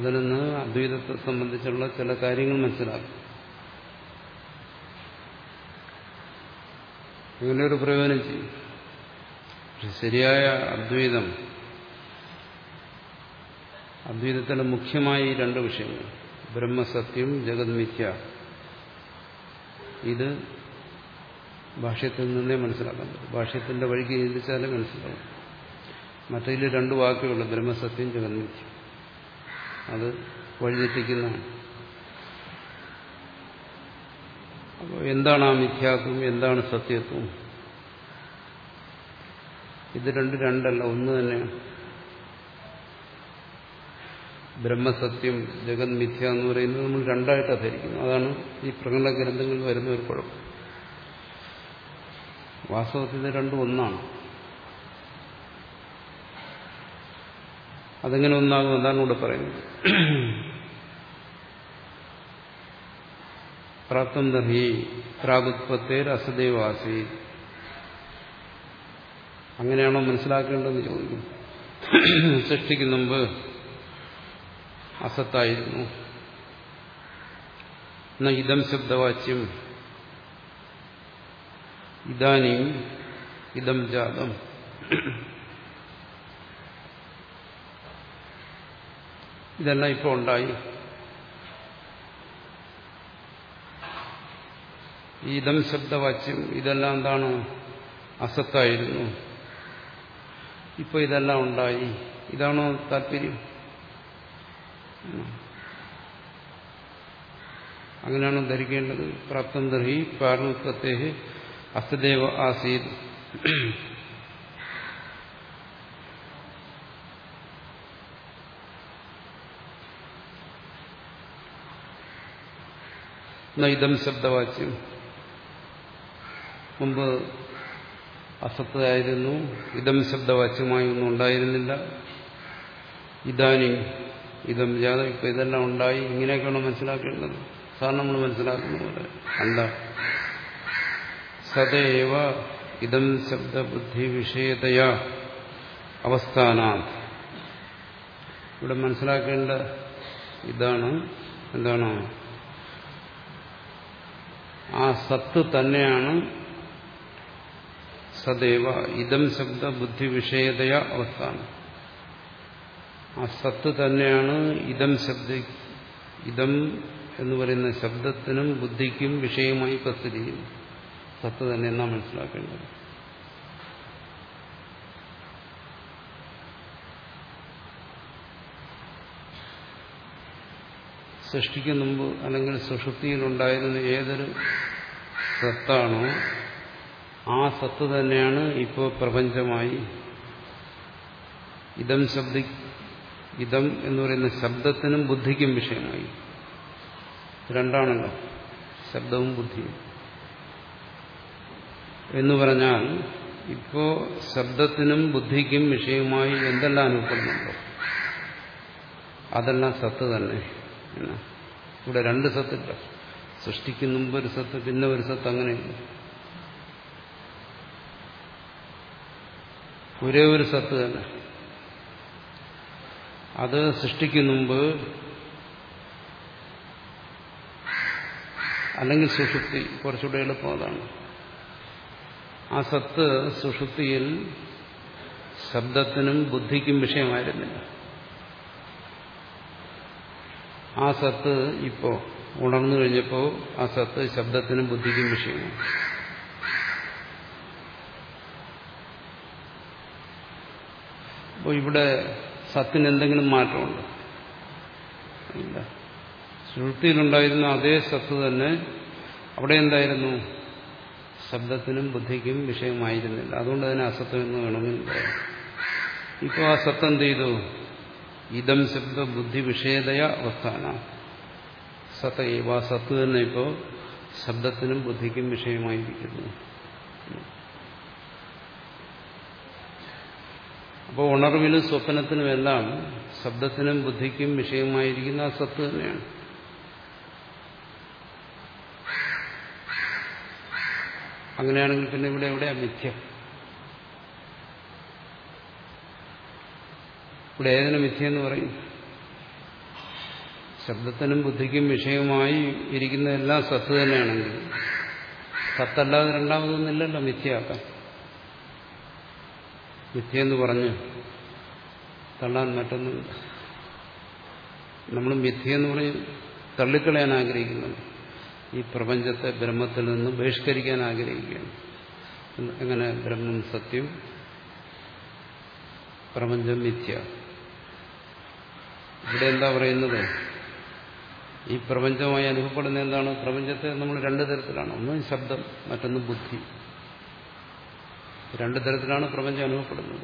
അതിൽ നിന്ന് അദ്വൈതത്തെ സംബന്ധിച്ചുള്ള ചില കാര്യങ്ങൾ മനസ്സിലാക്കും. ഇങ്ങനെ ഒരു പ്രയോജനം ചെയ്യും. ശരിയായ അദ്വൈതം അദ്വൈതത്തിലെ മുഖ്യമായ ഈ രണ്ട് വിഷയങ്ങൾ ബ്രഹ്മസത്യം ജഗത് മിഥ്യ ഇത് ഭാഷ്യത്തിൽ നിന്നേ മനസ്സിലാക്കാൻ പറ്റും. ഭാഷ്യത്തിന്റെ വഴിക്ക് ചിന്തിച്ചാലേ മനസ്സിലാവും. മറ്റേതിൽ രണ്ട് വാക്കുകളുണ്ട് ബ്രഹ്മസത്യം ജഗന്മിഥ്യം മിഥ്യ. അത് വഴിതെറ്റിക്കുന്നതാണ്. അപ്പോൾ എന്താണ് ആ മിഥ്യാത്വം? എന്താണ് സത്യത്വം? ഇത് രണ്ട് രണ്ടല്ല ഒന്ന് തന്നെയാണ്. ബ്രഹ്മസത്യം ജഗത് മിഥ്യ എന്ന് പറയുന്നത് നമ്മൾ രണ്ടായിട്ടാണ് ധരിക്കുന്നു അതാണ് ഈ പ്രകടന ഗ്രന്ഥങ്ങളിൽ വരുന്ന ഒരു കുഴപ്പം. വാസ്തവത്തിൽ രണ്ടും ഒന്നാണ്. അതെങ്ങനെ ഒന്നാകും എന്താണ് ഇവിടെ പറയുന്നത്. പ്രാപ്തം ദഹി പ്രാഗുത്പത്തേർ അസദൈവാസി അങ്ങനെയാണോ മനസ്സിലാക്കേണ്ടതെന്ന് ചോദിക്കും സൃഷ്ടിക്കുന്ന മുമ്പ് അസത്തായിരുന്നു. എന്ന ഇതം ശബ്ദവാച്യം. ഇതാനും ഇതം ജാതം. ഇതെല്ലാം ഇപ്പോൾ ഉണ്ടായി. ഈ ഇതം ശബ്ദവാച്യം ഇതെല്ലാം എന്താണ്? അസത്തായിരുന്നു. ഇപ്പൊ ഇതെല്ലാം ഉണ്ടായി. ഇതാണോ താല്പര്യം? അങ്ങനെയാണോ ധരിക്കേണ്ടത്? പ്രാപ്തം ദർഹി പാരണത്വത്തെ അസദേവ ആസീത്. ഇതം ശബ്ദവാച്യം മുമ്പ് അസത്തായിരുന്നു ഇതം ശബ്ദവാച്യമായി ഒന്നും ഉണ്ടായിരുന്നില്ല. ഇതാനും ഇതം ജാതം ഇപ്പൊ ഇതെല്ലാം ഉണ്ടായി. ഇങ്ങനെയൊക്കെയാണ് മനസ്സിലാക്കേണ്ടത്? സാർ നമ്മൾ മനസ്സിലാക്കുന്ന പോലെ അല്ല. സദൈവ ഇതം ശബ്ദബുദ്ധി വിഷയതയാ അവസ്ഥാന ഇവിടെ മനസ്സിലാക്കേണ്ട ഇതാണ് എന്താണ്? ആ സത്ത് തന്നെയാണ് സദൈവ ഇതം ശബ്ദ ബുദ്ധി വിഷയതയ അവസ്ഥാനം. ആ സത്ത് തന്നെയാണ് ഇതം ശബ്ദ ഇതം എന്ന് പറയുന്ന ശബ്ദത്തിനും ബുദ്ധിക്കും വിഷയമായി പ്രസ്തുതിയും സത്ത് തന്നെ മനസ്സിലാക്കേണ്ടത്? സൃഷ്ടിക്ക് മുമ്പ് അല്ലെങ്കിൽ സുഷുപ്തിയിലുണ്ടായിരുന്ന ഏതൊരു സത്താണോ ആ സത്ത് തന്നെയാണ് ഇപ്പോൾ പ്രപഞ്ചമായി. ഇതം ശബ്ദി ഇതം എന്ന് പറയുന്ന ശബ്ദത്തിനും ബുദ്ധിക്കും വിഷയമായി. രണ്ടാണല്ലോ ശബ്ദവും ബുദ്ധിയും. എന്ന് പറഞ്ഞാൽ ഇപ്പോ ശബ്ദത്തിനും ബുദ്ധിക്കും വിഷയവുമായി എന്തെല്ലാം അനുഭവപ്പെടുന്നുണ്ടോ അതെല്ലാം സത്ത് തന്നെ. ഇവിടെ രണ്ട് സത്തില്ല സൃഷ്ടിക്കുന്ന മുമ്പ് ഒരു സത്ത് പിന്നെ ഒരു സത്ത് അങ്ങനെയില്ല ഒരേ ഒരു സത്ത് തന്നെ. അത് സൃഷ്ടിക്കുന്ന മുമ്പ് അല്ലെങ്കിൽ സുഷുപ്തി കുറച്ചുകൂടെ എളുപ്പം അതാണ്. ആ സത്ത് സുഷുപ്തിയിൽ ശബ്ദത്തിനും ബുദ്ധിക്കും വിഷയമായിരുന്നില്ല. ആ സത്ത് ഇപ്പോ ഉണർന്നു കഴിഞ്ഞപ്പോൾ ആ സത്ത് ശബ്ദത്തിനും ബുദ്ധിക്കും വിഷയമാണ്. അപ്പോൾ ഇവിടെ സത്തിന് എന്തെങ്കിലും മാറ്റമുണ്ട്? ഇല്ല. ശ്രുതിയിലുണ്ടായിരുന്ന അതേ സത്ത് തന്നെ അവിടെ എന്തായിരുന്നു? ശബ്ദത്തിനും ബുദ്ധിക്കും വിഷയമായിരുന്നില്ല. അതുകൊണ്ട് തന്നെ അസത്വം എന്ന് വേണമെങ്കിൽ ഇപ്പോൾ ആ സത്ത് എന്ത് ചെയ്തു? ഇതം ശബ്ദ ബുദ്ധി വിഷയതയ അവസ്ഥാന. സത്ത ഏവ സത്ത് തന്നെ ഇപ്പോൾ ശബ്ദത്തിനും ബുദ്ധിക്കും വിഷയമായിരിക്കുന്നു. അപ്പോൾ ഉണർവിലും സ്വപ്നത്തിനുമെല്ലാം ശബ്ദത്തിനും ബുദ്ധിക്കും വിഷയമായിരിക്കുന്ന ആ സത്ത് തന്നെയാണ്. അങ്ങനെയാണെങ്കിൽ പിന്നെ ഇവിടെ എവിടെയാ മിഥ്യ? ഇവിടെ ഏതിനു മിഥ്യ എന്ന് പറയും. ശബ്ദത്തിനും ബുദ്ധിക്കും വിഷയവുമായി ഇരിക്കുന്ന എല്ലാ സത്ത് തന്നെയാണെങ്കിൽ സത്തല്ലാതെ രണ്ടാമതൊന്നുമില്ലല്ലോ മിഥ്യയാക്കാൻ. മിഥ്യയെന്ന് പറഞ്ഞ് തള്ളാൻ മറ്റൊന്നുമില്ല. നമ്മൾ മിഥ്യയെന്ന് പറഞ്ഞ് തള്ളിക്കളയാൻ ആഗ്രഹിക്കുന്നു ഈ പ്രപഞ്ചത്തെ ബ്രഹ്മത്തിൽ നിന്ന് ബഹിഷ്കരിക്കാൻ ആഗ്രഹിക്കുകയാണ്. എങ്ങനെ ബ്രഹ്മം സത്യം പ്രപഞ്ചം മിഥ്യ. ഇവിടെ എന്താ പറയുന്നത്? ഈ പ്രപഞ്ചമായി അനുഭവപ്പെടുന്ന എന്താണ്? പ്രപഞ്ചത്തെ നമ്മൾ രണ്ടു തരത്തിലാണ്. ഒന്ന് ശബ്ദം മറ്റൊന്ന് ബുദ്ധി. രണ്ടു തരത്തിലാണ് പ്രപഞ്ചം അനുഭവപ്പെടുന്നത്.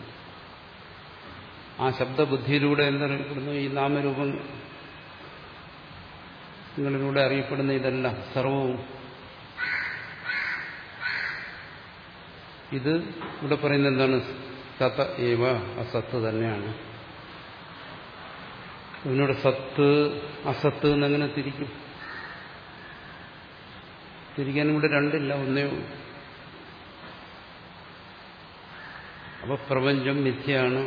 ആ ശബ്ദബുദ്ധിയിലൂടെ എന്തറിയപ്പെടുന്നു? ഈ നാമരൂപങ്ങളിലൂടെ അറിയപ്പെടുന്ന ഇതെല്ലാം സർവവും. ഇത് ഇവിടെ പറയുന്നത് എന്താണ്? സത്ത ഏവ അസത്ത് തന്നെയാണ്. ഇതിനോട് സത്ത് അസത്ത് എന്നങ്ങനെ തിരിക്കും. തിരിക്കാനും ഇവിടെ രണ്ടില്ല ഒന്നേ അപ്പൊ പ്രപഞ്ചം മിഥ്യയാണ്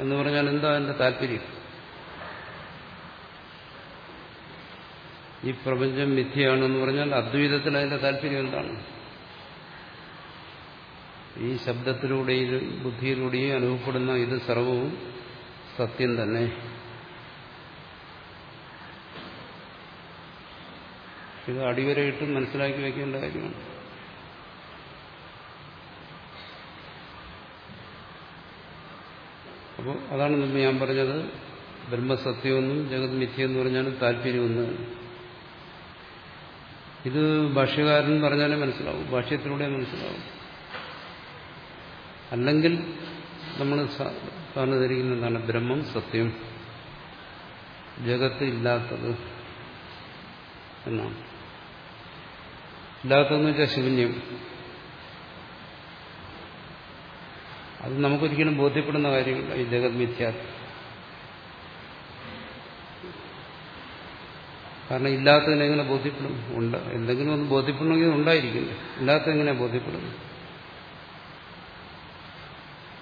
എന്ന് പറഞ്ഞാൽ എന്താ എന്റെ താല്പര്യം? ഈ പ്രപഞ്ചം മിഥ്യയാണെന്ന് പറഞ്ഞാൽ അദ്വൈതത്തിൽ അതിന്റെ താല്പര്യം എന്താണ്? ഈ ശബ്ദത്തിലൂടെയും ബുദ്ധിയിലൂടെയും അനുഭവപ്പെടുന്ന ഇത് സർവവും സത്യം തന്നെ ഇത് അടിവരയിട്ട് മനസ്സിലാക്കി വയ്ക്കേണ്ട കാര്യമാണ്. അപ്പോൾ അതാണ് മുമ്പ് ഞാൻ പറഞ്ഞത്. ബ്രഹ്മസത്യമെന്നും ജഗത് മിഥ്യെന്ന് പറഞ്ഞാലും താല്പര്യമൊന്ന്. ഇത് ഭാഷ്യകാരൻ പറഞ്ഞാലേ മനസ്സിലാവും. ഭാഷ്യത്തിലൂടെ മനസ്സിലാവും. അല്ലെങ്കിൽ നമ്മൾ സാറിന് ധരിക്കുന്നതാണ് ബ്രഹ്മം സത്യം. ജഗത്ത് ഇല്ലാത്തത് എന്നാണ്. ഇല്ലാത്തതെന്ന് വെച്ചാൽ ശൂന്യം. അത് നമുക്കൊരിക്കലും ബോധ്യപ്പെടുന്ന കാര്യമില്ല ഈ ജഗത് മിഥ്യാ. കാരണം ഇല്ലാത്തതിനെങ്ങനെ ബോധ്യപ്പെടും? ഉണ്ട്. എന്തെങ്കിലും ഒന്ന് ബോധ്യപ്പെടണമെങ്കിൽ ഉണ്ടായിരിക്കില്ല ഇല്ലാത്തതെങ്ങനെ ബോധ്യപ്പെടുന്നു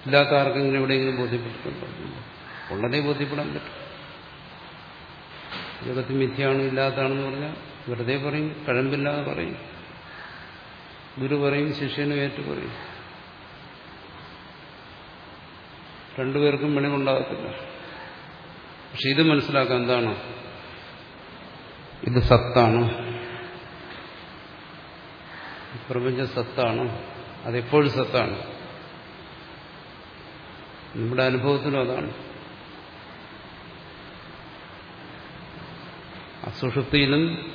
ഇല്ലാത്ത ആർക്കെങ്കിലും എവിടെയെങ്കിലും ബോധ്യപ്പെടുത്തുന്നുണ്ടോ? ഉള്ളതേ ബോധ്യപ്പെടാൻ പറ്റും. ജഗത്ത് മിഥ്യയാണ് ഇല്ലാത്തതാണെന്ന് പറഞ്ഞാൽ വെറുതെ പറയും കഴമ്പില്ലാതെ പറയും. ഗുരു പറയും ശിഷ്യനും ഏറ്റു പറയും. രണ്ടുപേർക്കും വെളിവുണ്ടാകത്തില്ല പക്ഷെ ഇത് മനസ്സിലാക്കാൻ എന്താണ്? ഇത് സത്താണ്? പ്രപഞ്ച സത്താണ്? അതെപ്പോഴും സത്താണ്. നമ്മുടെ അനുഭവത്തിലും അതാണ്. അസുഷുപ്തിയിലും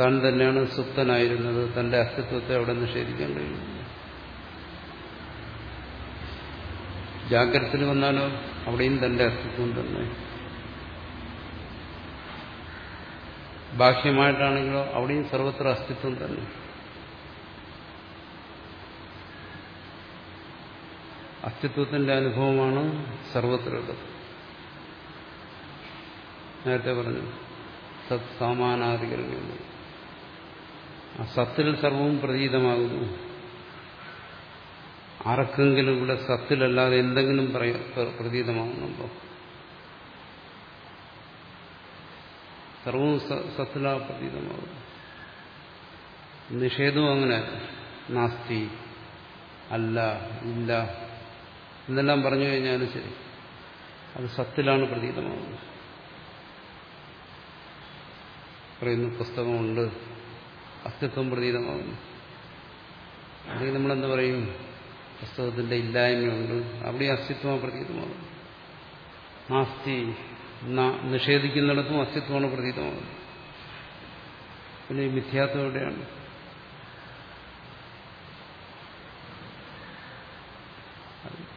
താൻ തന്നെയാണ് സുപ്തനായിരുന്നത്. തന്റെ അസ്തിത്വത്തെ അവിടെ നിഷേധിക്കാൻ കഴിയും ജാഗ്രതത്തിൽ വന്നാലോ അവിടെയും തന്റെ അസ്തിത്വം തന്നെ. ബാഹ്യമായിട്ടാണെങ്കിലോ അവിടെയും സർവത്ര അസ്തിത്വം തന്നെ. അസ്തിത്വത്തിന്റെ അനുഭവമാണ് സർവത്രയുള്ളത് നേരത്തെ പറഞ്ഞു സത് സാമാനാധികരണം സത്തിൽ സർവവും പ്രതീതമാകുന്നു. ആർക്കെങ്കിലും ഇവിടെ സത്തിലല്ലാതെ എന്തെങ്കിലും പ്രതീതമാകുന്നുണ്ടോ സർവവും സത്തിലാ പ്രതീതമാകുന്നു. നിഷേധവും അങ്ങനെ നാസ്തി അല്ല ഇല്ല എന്നെല്ലാം പറഞ്ഞു കഴിഞ്ഞാലും ശരി. അത് സത്തിലാണ് പ്രതീതമാകുന്നത് പറയുന്നു പുസ്തകമുണ്ട്. അസ്തിത്വം പ്രതീതമാകുന്നു അല്ലെങ്കിൽ നമ്മളെന്ത് പറയും? പുസ്തകത്തിന്റെ ഇല്ലായ്മയുണ്ട്. അവിടെ അസ്തിത്വം പ്രതീതമാകുന്നു നാസ്തി നിഷേധിക്കുന്നിടത്തും അസ്തിത്വമാണ് പ്രതീതമാകുന്നത് പിന്നെ മിഥ്യാത്വം എവിടെയാണ്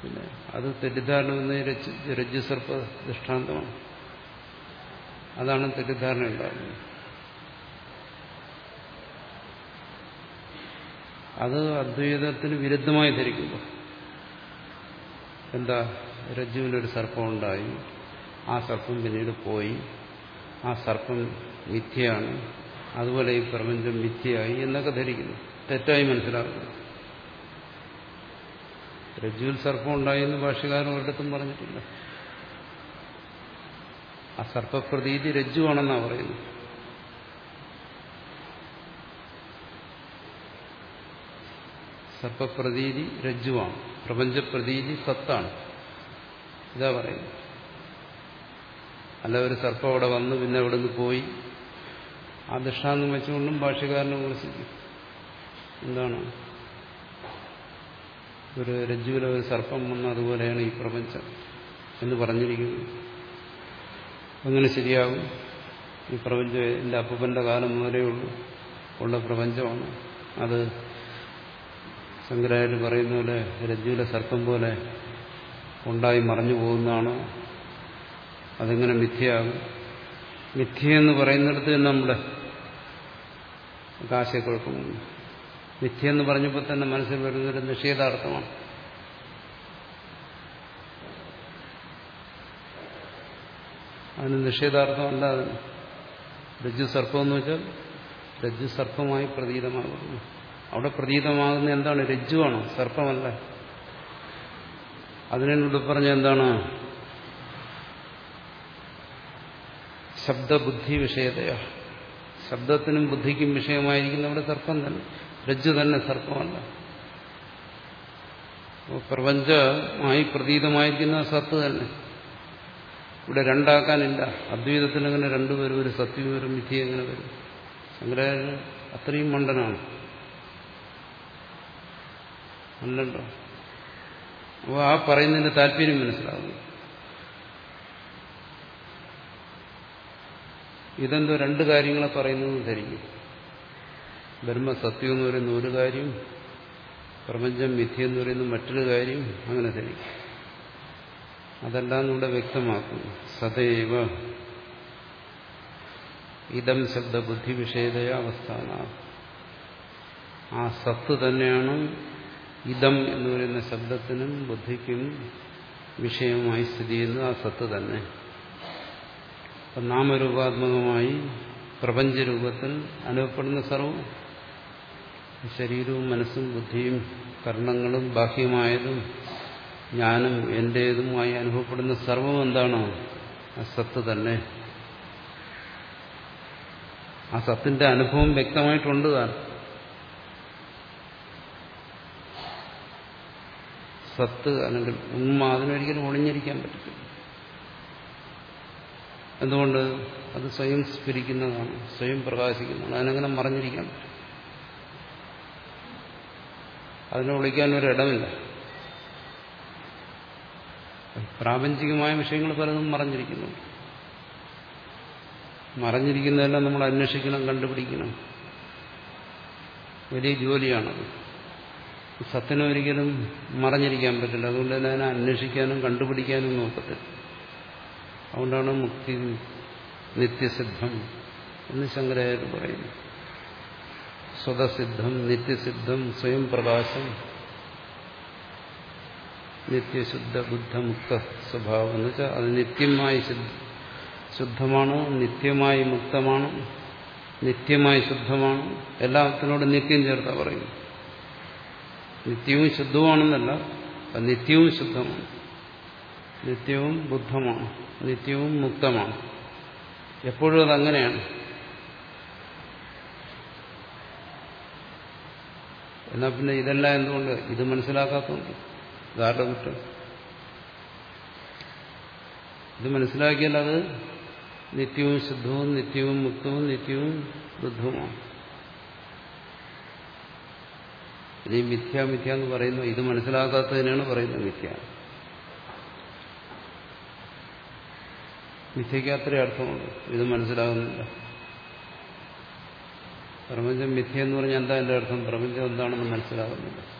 പിന്നെ അത് തെറ്റിദ്ധാരണ എന്ന രജ്ജുസർപ്പ ദൃഷ്ടാന്തമാണ്. അതാണ് തെറ്റിദ്ധാരണ ഉണ്ടാകുന്നത്. അത് അദ്വൈതത്തിന് വിരുദ്ധമായി ധരിക്കുമ്പോൾ എന്താ? രജ്ജുവിനൊരു സർപ്പം ഉണ്ടായി ആ സർപ്പം പിന്നീട് പോയി. ആ സർപ്പം മിഥ്യയാണ്. അതുപോലെ ഈ പ്രപഞ്ചം മിഥ്യയായി എന്നൊക്കെ ധരിക്കുന്നു. തെറ്റായി മനസ്സിലാക്കുന്നു. രജ്ജുവിൽ സർപ്പം ഉണ്ടായെന്ന് ഭാഷകാരൻ ഒരിടത്തും പറഞ്ഞിട്ടില്ല. ആ സർപ്പപ്രതീതി രജ്ജുവാണെന്നാണ് പറയുന്നത്. സർപ്പപ്രതീതി രജ്ജുവാണ്. പ്രപഞ്ചപ്രതീതി സത്താണ്. ഇതാ പറയുന്നത്. അല്ല ഒരു സർപ്പം അവിടെ വന്ന് പിന്നെ അവിടെ നിന്ന് പോയി ആ ദൃഷ്ടാന്തം വെച്ചുകൊണ്ടും ഭാഷകാരനെ വിമർശിക്കും. എന്താണ്? ഒരു രജ്ജുവിലെ ഒരു സർപ്പം വന്നതുപോലെയാണ് ഈ പ്രപഞ്ചം എന്ന് പറഞ്ഞിരിക്കുന്നു. അങ്ങനെ ശരിയാകും. ഈ പ്രപഞ്ചം എന്റെ അപ്പൂപ്പന്റെ കാലം മുതലേ ഉള്ളൂ. ഉള്ള പ്രപഞ്ചമാണ്. അത് ശങ്കരാചാര്യ പറയുന്ന പോലെ രജ്ജുവിലെ സർപ്പം പോലെ ഉണ്ടായി മറഞ്ഞു പോകുന്നതാണോ. അതെങ്ങനെ മിഥ്യയാകും. മിഥ്യയെന്ന് പറയുന്നിടത്ത് നമ്മുടെ ആശയക്കുഴപ്പമുണ്ട് മിഥ്യയെന്ന് പറഞ്ഞപ്പോൾ തന്നെ മനസ്സിൽ വരുന്നൊരു നിഷേധാർത്ഥമാണ്. അതിന് നിഷേധാർത്ഥമല്ല രജ്ജു സർപ്പം എന്ന് വെച്ചാൽ രജ്ജു സർപ്പമായി പ്രതീതമാകുന്നു. അവിടെ പ്രതീതമാകുന്ന എന്താണ്? രജ്ജുവാണോ സർപ്പമല്ല. അതിനോട് പറഞ്ഞ എന്താണ്? ശബ്ദബുദ്ധി വിഷയതയ. ശബ്ദത്തിനും ബുദ്ധിക്കും വിഷയമായിരിക്കുന്ന അവിടെ സർപ്പം തന്നെ. രജ്ജു തന്നെ സർപ്പമല്ല. പ്രപഞ്ചമായി പ്രതീതമായിരിക്കുന്ന സത്ത് തന്നെ. ഇവിടെ രണ്ടാക്കാനില്ല. അദ്വൈതത്തിൽ അങ്ങനെ രണ്ടുപേരും ഒരു സത്യം ഒരു വിധി എങ്ങനെ വരും. ശങ്കരാചാര്യ അത്രയും മണ്ടനാണ്. അല്ലല്ലോ. അപ്പോൾ ആ പറയുന്നതിന്റെ താല്പര്യം മനസ്സിലാകുന്നു ഇതെന്തോ രണ്ട് കാര്യങ്ങളെ പറയുന്നത് ധരിക്കും ബ്രഹ്മ സത്യം എന്ന് പറയുന്ന ഒരു കാര്യം പ്രപഞ്ചം മിഥ്യ എന്ന് പറയുന്ന മറ്റൊരു കാര്യം അങ്ങനെ ധരിക്കും. അതെല്ലാം ഇവിടെ വ്യക്തമാക്കും സദൈവ ഇതം ശബ്ദ ബുദ്ധി വിഷയതയ അവസ്ഥാന. ആ സത്ത് തന്നെയാണ് ഇതം എന്ന് പറയുന്ന ശബ്ദത്തിനും ബുദ്ധിക്കും വിഷയമായി സ്ഥിതി ചെയ്യുന്നത് ആ സത്ത് തന്നെ. നാമരൂപാത്മകമായി പ്രപഞ്ചരൂപത്തിൽ അനുഭവപ്പെടുന്ന സർവം ശരീരവും മനസ്സും ബുദ്ധിയും കർണങ്ങളും ബാഹ്യമായതും ഞാനും എന്റേതുമായി അനുഭവപ്പെടുന്ന സർവം എന്താണോ? ആ സത്ത് തന്നെ. ആ സത്തിന്റെ അനുഭവം വ്യക്തമായിട്ടുണ്ട് താൻ. സത്ത് അല്ലെങ്കിൽ ഉമ്മ അതിനൊരിക്കലും ഒളിഞ്ഞിരിക്കാൻ പറ്റത്തില്ല. എന്തുകൊണ്ട്? അത് സ്വയം സ്ഫുരിക്കുന്നതാണ് സ്വയം പ്രകാശിക്കുന്നതാണ്. അതിനങ്ങനെ മറിഞ്ഞിരിക്കാൻ പറ്റും അതിനെ വിളിക്കാൻ ഒരിടമില്ല പ്രാപഞ്ചികമായ വിഷയങ്ങൾ പലതും മറഞ്ഞിരിക്കുന്നു. മറഞ്ഞിരിക്കുന്നതെല്ലാം നമ്മൾ അന്വേഷിക്കണം കണ്ടുപിടിക്കണം. വലിയ ജോലിയാണത്. സത്യനെ ഒരിക്കലും മറഞ്ഞിരിക്കാൻ പറ്റില്ല. അതുകൊണ്ട് തന്നെ അതിനെ അന്വേഷിക്കാനും കണ്ടുപിടിക്കാനും നോക്കത്തില്ല. അതുകൊണ്ടാണ് മുക്തി നിത്യസിദ്ധം എന്ന് ശങ്കരാചാര്യ പറയുന്നു സ്വതസിദ്ധം നിത്യസിദ്ധം സ്വയം പ്രകാശം. നിത്യശുദ്ധ ബുദ്ധമുക്ത സ്വഭാവം എന്ന് വെച്ചാൽ അത് നിത്യമായി ശുദ്ധമാണ് നിത്യമായി മുക്തമാണ് നിത്യമായി ശുദ്ധമാണ്. എല്ലാത്തിനോടും നിത്യം ചേർത്താ പറയുന്നു നിത്യവും ശുദ്ധമാണെന്നല്ല നിത്യവും ശുദ്ധമാണ്. നിത്യവും ബുദ്ധമാണ് നിത്യവും മുക്തമാണ്. എപ്പോഴും അതങ്ങനെയാണ്. എന്നാൽ പിന്നെ ഇതെല്ലാം എന്തുകൊണ്ട്? ഇത് മനസ്സിലാക്കാത്തതുകൊണ്ട് ഇതാരുടെ കുറ്റം? ഇത് മനസ്സിലാക്കിയാൽ അത് നിത്യവും ശുദ്ധവും നിത്യവും മുക്തവും നിത്യവും ബുദ്ധവുമാണ്. ഇനി മിഥ്യ മിഥ്യ എന്ന് പറയുന്നു. ഇത് മനസ്സിലാക്കാത്തതിനാണ് പറയുന്നത് മിഥ്യ. മിഥ്യയ്ക്ക് അത്രയും അർത്ഥമുണ്ട്. ഇത് മനസ്സിലാകുന്നില്ല. പ്രപഞ്ചം മിഥ്യയെന്ന് പറഞ്ഞാൽ എന്താ എന്റെ അർത്ഥം? പ്രപഞ്ചം എന്താണെന്ന് മനസ്സിലാകുന്നില്ല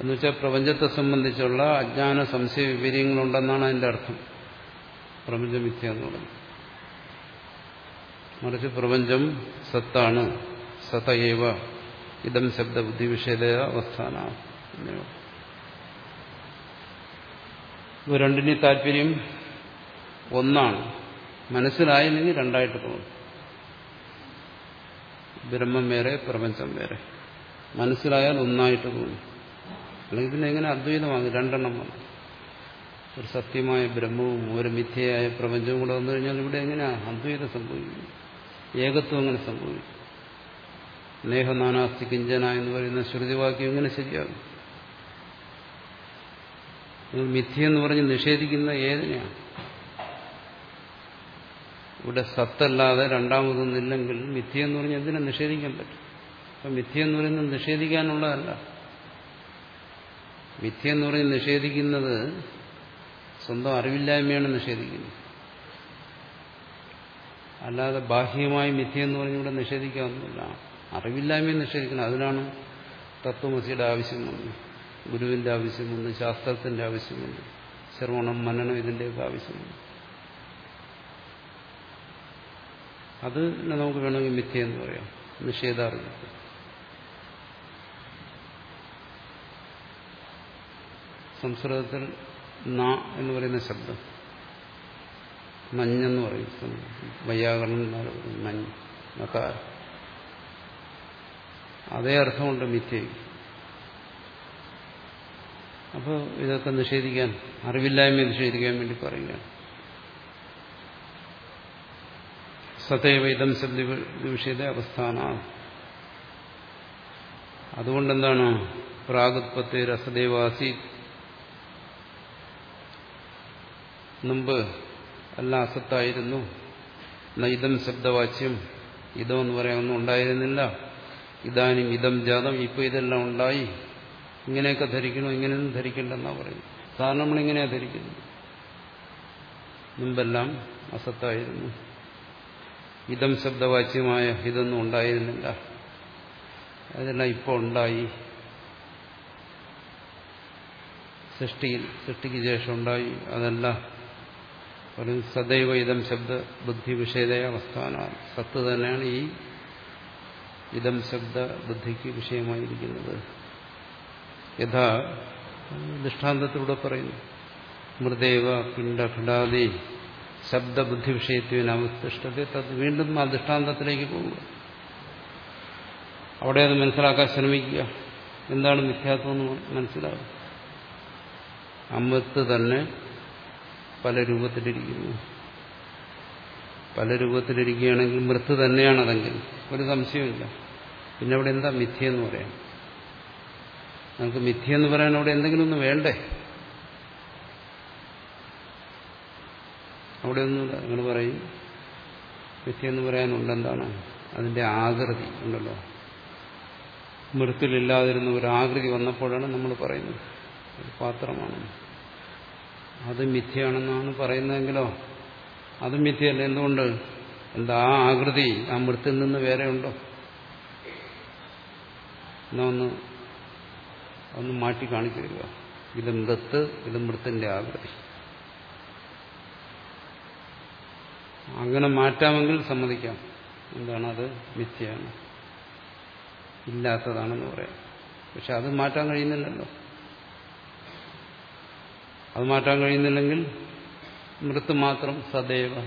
എന്നുവെച്ചാൽ പ്രപഞ്ചത്തെ സംബന്ധിച്ചുള്ള അജ്ഞാന സംശയ വിപര്യങ്ങളുണ്ടെന്നാണ് അതിന്റെ അർത്ഥം. പ്രപഞ്ചം മിഥ്യ എന്ന് പറയുന്നത് മറിച്ച് പ്രപഞ്ചം സത്താണ്. സതയേവ ഇതം ശബ്ദ ബുദ്ധി വിഷയത അവസ്ഥാന രണ്ടിന് താല്പര്യം ഒന്നാണ്. മനസ്സിലായില്ലെങ്കിൽ രണ്ടായിട്ട് തോന്നും. ബ്രഹ്മം വേറെ പ്രപഞ്ചം വേറെ. മനസ്സിലായാൽ ഒന്നായിട്ട് തോന്നും. അല്ലെങ്കിൽ പിന്നെ എങ്ങനെ അദ്വൈതമാകും? രണ്ടെണ്ണം വന്നു. ഒരു സത്യമായ ബ്രഹ്മവും ഒരു മിഥ്യയായ പ്രപഞ്ചവും കൂടെ വന്നു കഴിഞ്ഞാൽ ഇവിടെ എങ്ങനെയാ? അദ്വൈതം സംഭവിക്കുന്നു. ഏകത്വം എങ്ങനെ സംഭവിക്കും നേഹനാനാസ്തി കിഞ്ചന എന്ന് പറയുന്ന ശ്രുതിവാക്യം എങ്ങനെ ശരിയാകും. മിഥ്യ എന്ന് പറഞ്ഞ് നിഷേധിക്കുന്ന ഏതിനെയാണ് ഇവിടെ സത്തല്ലാതെ രണ്ടാമതൊന്നില്ലെങ്കിൽ മിഥ്യ എന്ന് പറഞ്ഞ് എന്തിനെ നിഷേധിക്കാൻ പറ്റും? അപ്പം മിഥ്യ എന്ന് പറയുന്നത് നിഷേധിക്കാനുള്ളതല്ല. മിഥ്യ എന്ന് പറഞ്ഞ് നിഷേധിക്കുന്നത് സ്വന്തം അറിവില്ലായ്മയാണ് നിഷേധിക്കുന്നത്. അല്ലാതെ ബാഹ്യമായി മിഥ്യ എന്ന് പറഞ്ഞിവിടെ നിഷേധിക്കാവുന്നില്ല അറിവില്ലായ്മയും നിഷേധിക്കണം. അതിനാണ് തത്വമസിയുടെ ആവശ്യം വന്നു ഗുരുവിന്റെ ആവശ്യം വന്നു ശാസ്ത്രത്തിന്റെ ആവശ്യം ശ്രവണം മനനം ഇതിന്റെയൊക്കെ ആവശ്യം വന്നു അത് നമുക്ക് വേണമെങ്കിൽ മിഥ്യ എന്ന് പറയാം. നിഷേധാർഹ്യത്തിൽ സംസ്കൃതത്തിൽ ന എന്ന് പറയുന്ന ശബ്ദം. മഞ്ഞെന്ന് പറയും. പറയും മഞ്ഞ് നക്കാർ അതേ അർത്ഥമുണ്ട് മിഥ്യയ്ക്ക് അപ്പോൾ ഇതൊക്കെ നിഷേധിക്കാൻ അറിവില്ലായ്മ നിഷേധിക്കാൻ വേണ്ടി പറയുകയാണ്. സതൈവ ഇതം ശബ്ദ വിഷയത അവസ്ഥാന. അതുകൊണ്ടെന്താണ് പ്രാഗുത്പത്തി രസദേവാസി? മുമ്പ് അല്ല അസത്തായിരുന്നു. ഇതം ശബ്ദവാച്യം. ഇതം എന്ന് പറയാനൊന്നും ഉണ്ടായിരുന്നില്ല. ഇതാനും ഇതം ജാതം. ഇപ്പൊ ഇതെല്ലാം ഉണ്ടായി. ഇങ്ങനെയൊക്കെ ധരിക്കണോ? ഇങ്ങനെയൊന്നും ധരിക്കണ്ടെന്നാ പറയുന്നത്. സാധാരണ നമ്മളിങ്ങനെയാ ധരിക്കുന്നത്. മുമ്പെല്ലാം അസത്തായിരുന്നു. ഇതം ശബ്ദവാച്യമായ ഇതൊന്നും ഉണ്ടായിരുന്നില്ല. അതെല്ലാം ഇപ്പോൾ ഉണ്ടായി. സൃഷ്ടിയിൽ സൃഷ്ടിക്ക് ശേഷം ഉണ്ടായി. അതല്ല ഒരു സദൈവ ഇതം ശബ്ദ ബുദ്ധി വിഷയതയ അവസ്ഥാന സത്ത് തന്നെയാണ് ഈ ഇതം ശബ്ദ ബുദ്ധിക്ക് വിഷയമായിരിക്കുന്നത്. യഥാ ദൃഷ്ടാന്തത്തിലൂടെ പറയുന്നു. മൃദേവ പിണ്ടഘടാദി ശബ്ദബുദ്ധി വിഷയത്വം അവതിഷ്ഠത്തെ തത് വീണ്ടും ആ ദൃഷ്ടാന്തത്തിലേക്ക് പോവുക അവിടെ അത് മനസ്സിലാക്കാൻ ശ്രമിക്കുക. എന്താണ് മിഥ്യാത്വം എന്ന് മനസ്സിലാകും. അമ്മത്ത് തന്നെ പല രൂപത്തിലിരിക്കുന്നു. പല രൂപത്തിലിരിക്കുകയാണെങ്കിൽ മൃത്ത് തന്നെയാണതെങ്കിൽ ഒരു സംശയമില്ല പിന്നെ അവിടെ എന്താ മിഥ്യ എന്ന് പറയാം നമുക്ക് മിഥ്യ എന്ന് പറയാൻ അവിടെ എന്തെങ്കിലും ഒന്ന് വേണ്ടേ? അവിടെ ഒന്നുമില്ല നിങ്ങൾ പറയും. മിഥ്യെന്ന് പറയാനുണ്ട് എന്താണ്? അതിന്റെ ആകൃതി ഉണ്ടല്ലോ. മൃത്തിലില്ലാതിരുന്ന ഒരു ആകൃതി വന്നപ്പോഴാണ് നമ്മൾ പറയുന്നത്. ഒരു പാത്രമാണ്. അത് മിഥ്യയാണെന്നാണ് പറയുന്നതെങ്കിലോ? അത് മിഥ്യയല്ല. എന്തുകൊണ്ട്? എന്താ ആ ആകൃതി ആ മൃത്തിൽ നിന്ന് വേറെ ഉണ്ടോ? എന്നാ ഒന്ന് ഒന്ന് മാറ്റി കാണിച്ചു തരിക. ഇത് മൃത്ത് ഇത് മൃത്തിന്റെ ആകൃതി. അങ്ങനെ മാറ്റാമെങ്കിൽ സമ്മതിക്കാം. എന്താണ് അത്? മിഥ്യയാണ്. ഇല്ലാത്തതാണെന്ന് പറയാം. പക്ഷെ അത് മാറ്റാൻ കഴിയുന്നില്ലല്ലോ. അത് മാറ്റാൻ കഴിയുന്നില്ലെങ്കിൽ മൃത്ത് മാത്രം സദൈവ.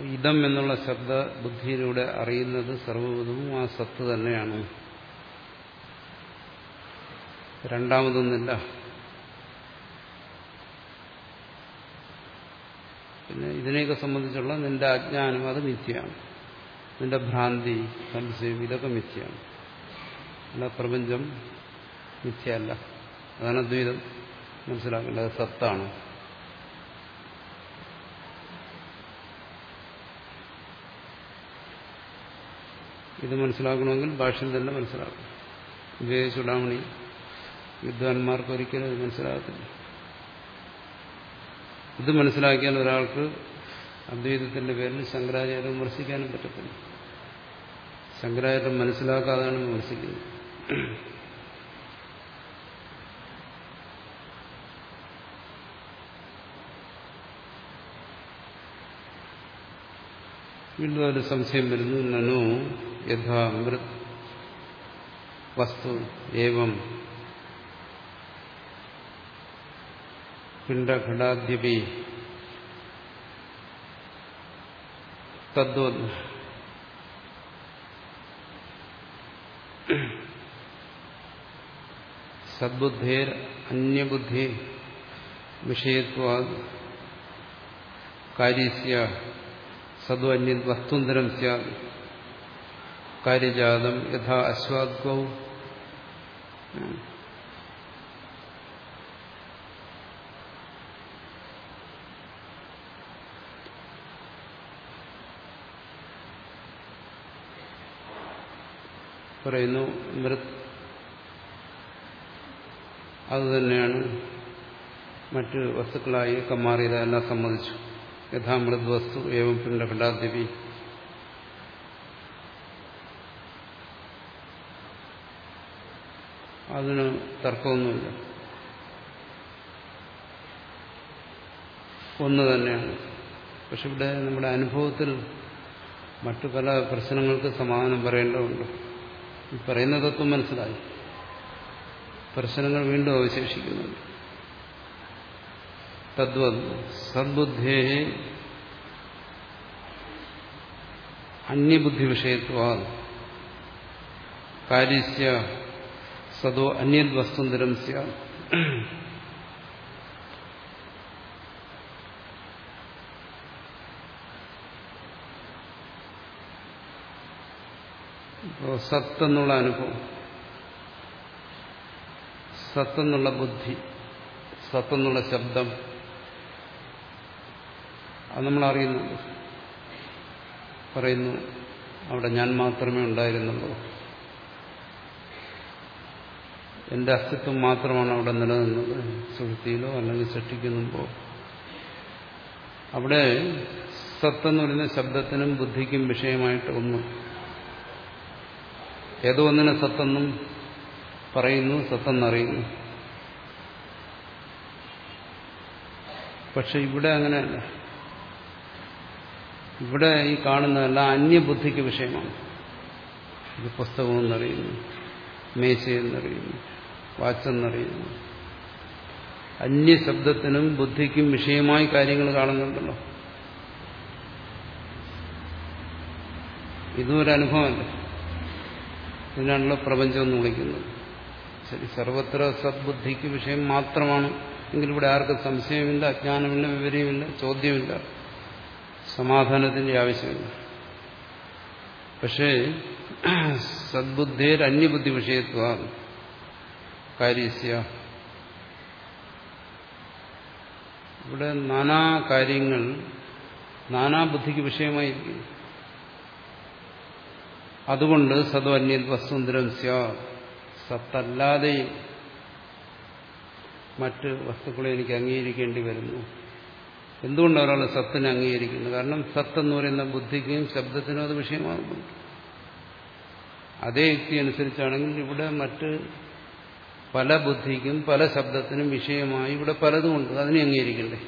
ഇതം എന്നുള്ള ശബ്ദ ബുദ്ധിയിലൂടെ അറിയുന്നത് സർവവിധവും ആ സത്ത് തന്നെയാണ്. രണ്ടാമതൊന്നില്ല പിന്നെ ഇതിനെയൊക്കെ സംബന്ധിച്ചുള്ള നിന്റെ അജ്ഞാനം അത് മിഥ്യയാണ്. നിന്റെ ഭ്രാന്തി സംശയം ഇതൊക്കെ മിഥ്യയാണ്. അല്ല പ്രപഞ്ചം മിഥ്യയല്ല. അതാണ് അദ്വൈതം. മനസ്സിലാക്കേണ്ടത് സത്താണ്. ഇത് മനസ്സിലാക്കണമെങ്കിൽ ഭാഷയിൽ തന്നെ മനസ്സിലാക്കണം. വിവേക ചൂടാമണി വിദ്വാൻമാർക്ക് ഒരിക്കലും ഇത് മനസ്സിലാകത്തില്ല. ഇത് മനസ്സിലാക്കിയാൽ ഒരാൾക്ക് അദ്വൈതത്തിന്റെ പേരിൽ ശങ്കരാചാര്യം വിമർശിക്കാനും പറ്റത്തില്ല. ശങ്കരാചാര്യം മനസ്സിലാക്കാതാണ് വിമർശിക്കുന്നത്. വീണ്ടും ഒരു സംശയം വരുന്നു നനു യഥാ മൃത് വസ്തു ഏവം പിണ്ടഘടാദ്യപി തദ്വത് സദ്ബുദ്ധേർ അന്യബുദ്ധി വിഷയത്വാ കാര്യസ്യ സദു അന്യ വസ്തുന്തരം സ്യാത് കാര്യജാതം യഥാ അശ്വാദ്ഗൗ പറയുന്നു മൃത് അതുതന്നെയാണ് മറ്റ് വസ്തുക്കളായി കമ്മാറിയതെല്ലാം സമ്മതിച്ചു. യഥാ മൃദ്വസ്തു ഏവം പിണ്ടഘടാദ്യപി അതിന് തർക്കമൊന്നുമില്ല. ഒന്ന് തന്നെയാണ്. പക്ഷെ ഇവിടെ നമ്മുടെ അനുഭവത്തിൽ മറ്റു പല പ്രശ്നങ്ങൾക്ക് സമാധാനം പറയേണ്ടതുണ്ട്. ഈ പറയുന്ന തത്വം മനസ്സിലായി. പ്രശ്നങ്ങൾ വീണ്ടും അവശേഷിക്കുന്നുണ്ട്. തദ്വത് സദ്ബുദ്ധേ അന്യബുദ്ധി വിഷയത്വാ കാര്യസ്യ സദോ അന്യത് വസ്തുന്തരം സത്ത് സത്തെന്നുള്ള അനുഭവം. സത്തെന്നുള്ള ബുദ്ധി സത്തെന്നുള്ള ശബ്ദം. അത് നമ്മൾ അറിയുന്നുണ്ട്. പറയുന്നു അവിടെ ഞാൻ മാത്രമേ ഉണ്ടായിരുന്നുള്ളൂ. എന്റെ അസ്തിത്വം മാത്രമാണ് അവിടെ നിലനിന്നത്. സുഹൃത്തിയിലോ അല്ലെങ്കിൽ സൃഷ്ടിക്കുന്നുമ്പോ അവിടെ സത്തെന്ന് പറയുന്ന ശബ്ദത്തിനും ബുദ്ധിക്കും വിഷയമായിട്ട് ഒന്നും ഏതോ ഒന്നിനെ സത്തെന്നും പറയുന്നു സത്തെന്നറിയുന്നു. പക്ഷെ ഇവിടെ അങ്ങനെയല്ല ഇവിടെ ഈ കാണുന്നതെല്ലാം അന്യബുദ്ധിക്ക് വിഷയമാണ്. ഇത് പുസ്തകമെന്നറിയുന്നു മേശയെന്നറിയുന്നു വാച്ചെന്നറിയുന്നു. അന്യശബ്ദത്തിനും ബുദ്ധിക്കും വിഷയമായി കാര്യങ്ങൾ കാണുന്നുണ്ടല്ലോ. ഇതും ഒരു അനുഭവമല്ല? ഇതിനാണല്ലോ പ്രപഞ്ചം എന്ന് വിളിക്കുന്നത്. ശരി സർവത്ര സദ്ബുദ്ധിക്ക് വിഷയം മാത്രമാണ്. എങ്കിൽ ഇവിടെ ആർക്കും സംശയമില്ല അജ്ഞാനമില്ല വിവരമില്ല ചോദ്യമില്ല. സമാധാനത്തിന്റെ ആവശ്യമില്ല. പക്ഷേ സദ്ബുദ്ധിയിൽ അന്യബുദ്ധി വിഷയത്വ കാര്യസ്യ. ഇവിടെ നാനാ കാര്യങ്ങൾ നാനാബുദ്ധിക്ക് വിഷയമായിരിക്കുന്നു. അതുകൊണ്ട് സദോ അന്യ വസ്തുന്തരം സത്തല്ലാതെയും മറ്റ് വസ്തുക്കളെ എനിക്ക് അംഗീകരിക്കേണ്ടി വരുന്നു. എന്തുകൊണ്ട് ഒരാൾ സത്തിനെ അംഗീകരിക്കുന്നു കാരണം സത്ത് എന്ന് പറയുന്ന ബുദ്ധിക്കും ശബ്ദത്തിനും അത് വിഷയമാകുന്നുണ്ട് അതേ യുക്തി അനുസരിച്ചാണെങ്കിൽ ഇവിടെ മറ്റ് പല ബുദ്ധിക്കും പല ശബ്ദത്തിനും വിഷയമായി ഇവിടെ പലതുമുണ്ട് അതിനെ അംഗീകരിക്കണ്ടേ?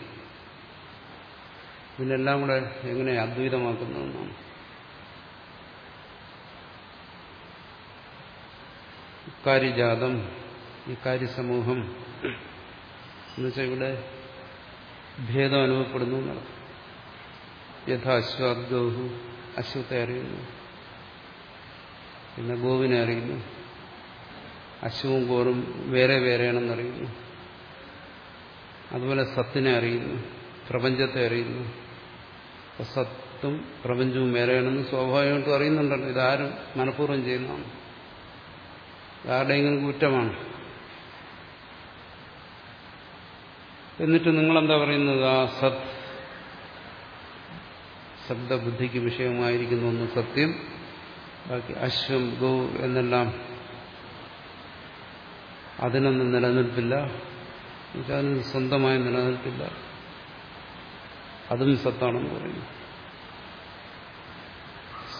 ഇതിനെല്ലാം കൂടെ എങ്ങനെ അദ്വൈതമാക്കുന്നതെന്നാണ് കാര്യജാതം ഈ കാര്യസമൂഹം. എന്നുവെച്ചാൽ ഇവിടെ ഭേദം അനുഭവപ്പെടുന്നു എന്നർത്ഥം യഥാ അശ്വാദ്ഗോഹു അശ്വത്തെ അറിയുന്നു. പിന്നെ ഗോവിനെ അറിയുന്നു. അശ്വവും ഗോറും വേറെ വേറെയാണെന്നറിയുന്നു അതുപോലെ സത്തിനെ അറിയുന്നു. പ്രപഞ്ചത്തെ അറിയുന്നു. സത്തും പ്രപഞ്ചവും വേറെയാണെന്ന് സ്വാഭാവികമായിട്ടും അറിയുന്നുണ്ടല്ലോ. ഇതാരും മനഃപൂർവം ചെയ്യുന്നതാണ്. ആരുടെയെങ്കിലും കുറ്റമാണ്. എന്നിട്ട് നിങ്ങളെന്താ പറയുന്നത്? ആ സത് ശബ്ദബുദ്ധിക്ക് വിഷയമായിരിക്കുന്ന ഒന്ന് സത്യം. ബാക്കി അശ്വം ഗോ എന്നെല്ലാം അതിനൊന്നും നിലനിൽപ്പില്ല. അതിന് സ്വന്തമായി നിലനിൽപ്പില്ല. അതും സത്താണെന്ന് പറയുന്നു.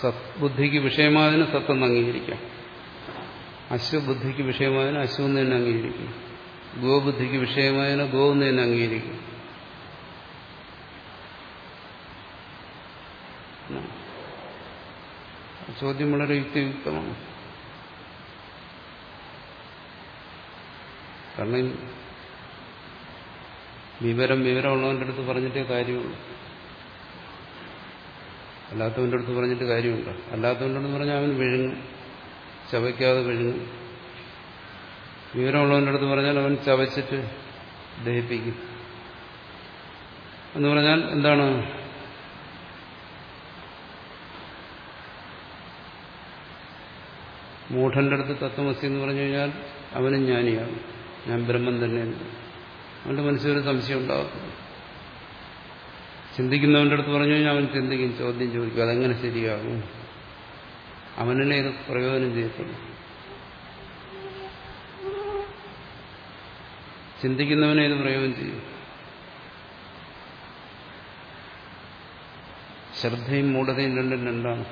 സത്ബുദ്ധിക്ക് വിഷയമായതിന് സത്തെന്ന് അംഗീകരിക്കാം. അശ്വബുദ്ധിക്ക് വിഷയമായതിന് അശ്വന്ന് തന്നെ അംഗീകരിക്കും. ഗോബുദ്ധിക്ക് വിഷയമായതിനെ ഗോ എന്ന് തന്നെ അംഗീകരിക്കും. ചോദ്യം വളരെ യുക്തിയുക്തമാണ്. കാരണം വിവരം വിവരമുള്ളവന്റെ അടുത്ത് പറഞ്ഞിട്ടേ കാര്യമുള്ളൂ. അല്ലാത്തവന്റെ അടുത്ത് പറഞ്ഞിട്ട് കാര്യമുണ്ടോ. അല്ലാത്തവന്റെ അടുത്ത് പറഞ്ഞാൽ അവൻ വിഴുങ്ങും. ചവയ്ക്കാതെ കഴിഞ്ഞു വിവരമുള്ളവന്റെ അടുത്ത് പറഞ്ഞാൽ അവൻ ചവച്ചിട്ട് ദഹിപ്പിക്കും. എന്ന് പറഞ്ഞാൽ എന്താണ്? മൂഢന്റെ അടുത്ത് തത്വമസി എന്ന് പറഞ്ഞു കഴിഞ്ഞാൽ അവനും ജ്ഞാനിയാകും ഞാൻ ബ്രഹ്മം തന്നെയാണ്. അവന്റെ മനസ്സിലൊരു സംശയം ഉണ്ടാകും ചിന്തിക്കുന്നവന്റെ അടുത്ത് പറഞ്ഞു കഴിഞ്ഞാൽ അവൻ ചിന്തിക്കും ചോദ്യം ചോദിക്കും അതെങ്ങനെ ശരിയാകും. അവനെ ഇത് പ്രയോജനം ചെയ്യത്തുള്ളൂ? ചിന്തിക്കുന്നവനെ ഇത് പ്രയോജനം ചെയ്യും. ശ്രദ്ധയും മൂഢതയും രണ്ടും രണ്ടാണ്.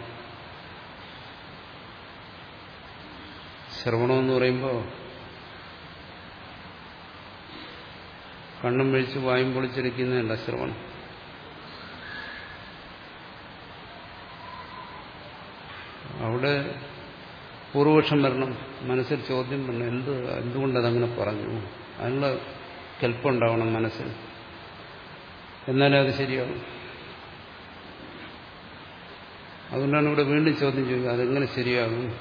ശ്രവണമെന്ന് പറയുമ്പോൾ കണ്ണും വിഴിച്ച് വായും പൊളിച്ചിരിക്കുന്നതല്ല ശ്രവണം. അവിടെ പൂർവപക്ഷം വരണം മനസ്സിൽ ചോദ്യം വരണം എന്ത് എന്തുകൊണ്ടതങ്ങനെ പറഞ്ഞു? അതിനുള്ള കെൽപ്പുണ്ടാവണം മനസ്സിൽ. എന്നാലേ അത് ശരിയാവും. അതുകൊണ്ടാണ് ഇവിടെ വീണ്ടും ചോദ്യം ചോദിക്കുക അതെങ്ങനെ ശരിയാകും?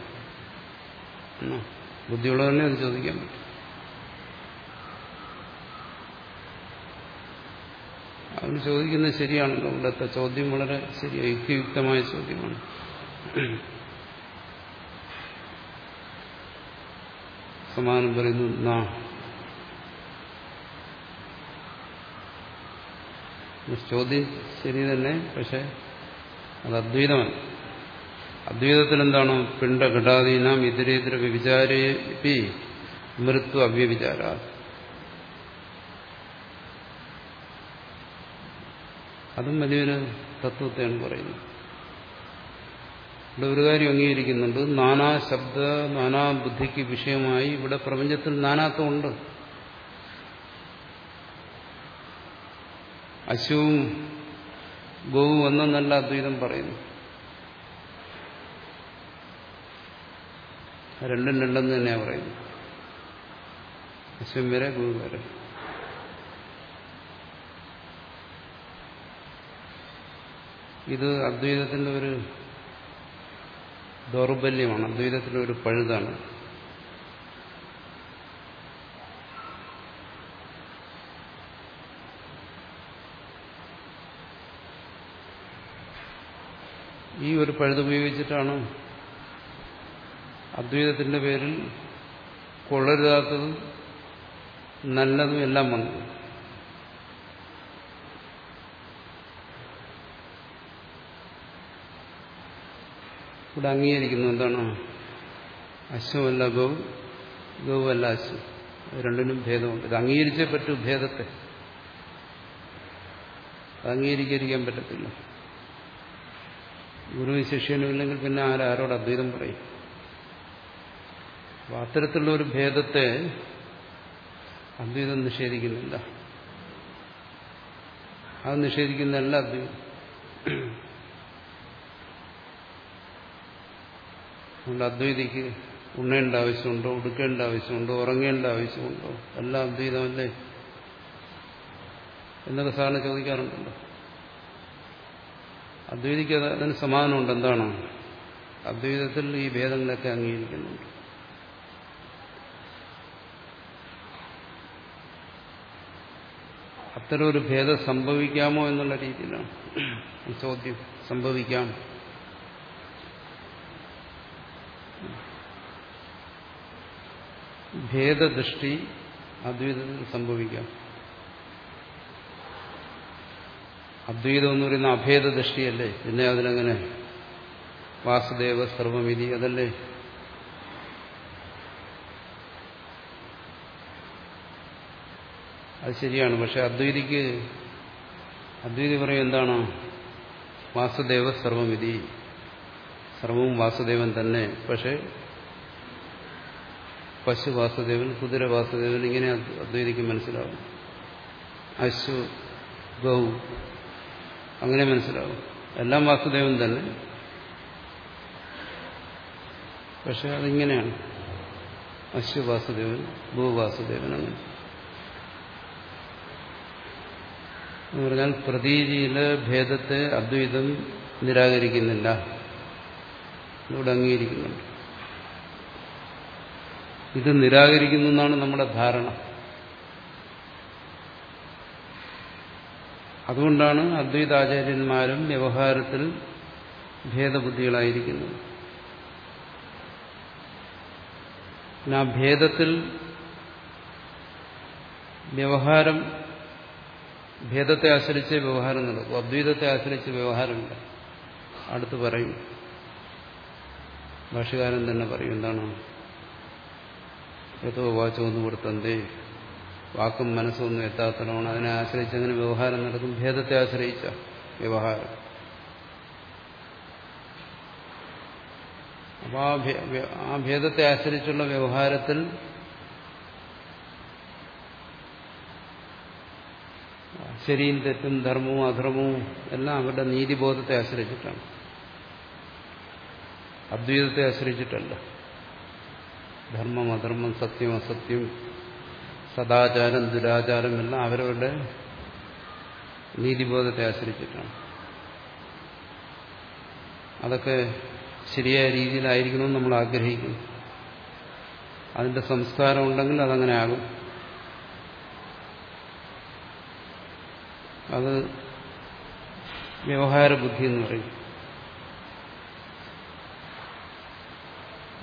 ബുദ്ധിയുള്ളത് തന്നെ അത് ചോദിക്കാൻ പറ്റും. അവന് ചോദിക്കുന്നത് ശരിയാണല്ലോ ഇവിടുത്തെ ചോദ്യം വളരെ ശരിയായി യുക്തിയുക്തമായ ചോദ്യമാണ്. സമാനം പറയുന്നു. ചോദ്യം ശരി തന്നെ പക്ഷെ അത് അദ്വൈതമല്ല. അദ്വൈതത്തിൽ എന്താണ് പിണ്ടഘടാദീനാം ഇതരേതര വ്യവിചാരേപി മൃത്വ അവ്യവിചാര അതും വലിയൊരു തത്വത്തെയാണ് പറയുന്നത്. ഇവിടെ ഒരു കാര്യം അംഗീകരിക്കുന്നുണ്ട്. നാനാ ശബ്ദ നാനാ ബുദ്ധിക്ക് വിഷയമായി ഇവിടെ പ്രപഞ്ചത്തിൽ നാനാത്വമുണ്ട് അശുവും ഗോവും ഒന്നെന്നല്ല അദ്വൈതം പറയുന്നു. രണ്ടും രണ്ടെന്ന് തന്നെയാണ് പറയുന്നത്. അശ്വം വരെ ഗോവ് വരെ. ഇത് അദ്വൈതത്തിന്റെ ഒരു ദൗർബല്യമാണ്. അദ്വൈതത്തിന്റെ ഒരു പഴുതാണ്. ഈ ഒരു പഴുതുപയോഗിച്ചിട്ടാണ് അദ്വൈതത്തിന്റെ പേരിൽ കൊള്ളരുതാത്തതും നല്ലതും എല്ലാം വന്നത്. ഇവിടെ അംഗീകരിക്കുന്നു. എന്താണ്? അശ്വമല്ല ഗൗ ഗൗവല്ല അശ്വം. രണ്ടിനും ഭേദമുണ്ട്. ഇത് അംഗീകരിച്ചേ പറ്റൂ ഭേദത്തെ. അംഗീകരിക്കാൻ പറ്റത്തില്ല. ഗുരുവും ശിഷ്യനും ഇല്ലെങ്കിൽ പിന്നെ ആരാരോട് അദ്വൈതം പറയും? അപ്പൊ അത്തരത്തിലുള്ള ഒരു ഭേദത്തെ അദ്വൈതം നിഷേധിക്കുന്നില്ല. അത് നിഷേധിക്കുന്നതല്ല അദ്വൈതം. അതുകൊണ്ട് അദ്വൈതിക്ക് ഉണ്ണേണ്ട ആവശ്യമുണ്ടോ ഉടുക്കേണ്ട ആവശ്യമുണ്ടോ ഉറങ്ങേണ്ട ആവശ്യമുണ്ടോ? എല്ലാം അദ്വൈതമല്ലേ? എന്നൊക്കെ സാറിന് ചോദിക്കാറുണ്ടല്ലോ. അദ്വൈതിക്ക് അതിന് സമാധാനമുണ്ട് എന്താണ്? അദ്വൈതത്തിൽ ഈ ഭേദങ്ങളൊക്കെ അംഗീകരിക്കുന്നുണ്ട്. അത്തരം ഒരു ഭേദം സംഭവിക്കാമോ എന്നുള്ള രീതിയിലാണ് ചോദ്യം സംഭവിക്കാം ഭേദദൃഷ്ടി അദ്വൈതത്തിൽ സംഭവിക്കാം. അദ്വൈതം എന്ന് പറയുന്ന അഭേദ ദൃഷ്ടിയല്ലേ പിന്നെ അതിനങ്ങനെ വാസുദേവ സർവമിതി അതല്ലേ? അത് ശരിയാണ്. പക്ഷെ അദ്വൈതിക്ക് അദ്വൈതി പറയും എന്താണ്? വാസുദേവ സർവമിതി സർവവും വാസുദേവൻ തന്നെ. പക്ഷെ പശു വാസുദേവൻ കുതിര വാസുദേവൻ ഇങ്ങനെ അദ്വൈതിക്ക് മനസ്സിലാവും. അശു ഗൗ അങ്ങനെ മനസ്സിലാവും. എല്ലാം വാസുദേവൻ തന്നെ. പക്ഷെ അതിങ്ങനെയാണ്. അശു വാസുദേവൻ ഭൂവാസുദേവൻ അങ്ങനെ. എന്ന് പറഞ്ഞാൽ പ്രതീതിയിലെ ഭേദത്തെ അദ്വൈതം നിരാകരിക്കുന്നില്ല. ഇവിടെ അംഗീകരിക്കുന്നുണ്ട്. ഇത് നിരാകരിക്കുന്നു എന്നാണ് നമ്മുടെ ധാരണ. അതുകൊണ്ടാണ് അദ്വൈതാചാര്യന്മാരും വ്യവഹാരത്തിൽ ഭേദബുദ്ധികളായിരിക്കുന്നത്. പിന്നെ ആ ഭേദത്തിൽ വ്യവഹാരം ഭേദത്തെ ആശ്രയിച്ച് വ്യവഹാരം നടക്കും. അദ്വൈതത്തെ ആശ്രയിച്ച് വ്യവഹാരമില്ല അടുത്ത് പറയും. ഭാഷകാരൻ തന്നെ പറയും എന്താണ്? ഏതോ വാച്ചൊന്നും കൊടുത്തന്തേ വാക്കും മനസ്സൊന്നും എത്താത്തതാണ് അതിനെ ആശ്രയിച്ച് അങ്ങനെ വ്യവഹാരം നടക്കും. ഭേദത്തെ ആശ്രയിച്ച വ്യവഹാരം. അപ്പൊ ആ ഭേദത്തെ ആശ്രയിച്ചുള്ള വ്യവഹാരത്തിൽ ശരിയും തെറ്റും ധർമ്മവും അധർമ്മവും എല്ലാം അവരുടെ നീതിബോധത്തെ ആശ്രയിച്ചിട്ടാണ്. അദ്വൈതത്തെ ആശ്രയിച്ചിട്ടല്ല. ധർമ്മം അധർമ്മം സത്യം അസത്യം സദാചാരം ദുരാചാരം എല്ലാം അവരവരുടെ നീതിബോധത്തെ ആശ്രയിച്ചിട്ടാണ്. അതൊക്കെ ശരിയായ രീതിയിലായിരിക്കണമെന്ന് നമ്മൾ ആഗ്രഹിക്കുന്നു. അതിന്റെ സംസ്കാരം ഉണ്ടെങ്കിൽ അതങ്ങനെ ആകും. അത് വ്യവഹാര ബുദ്ധി എന്ന് പറയും.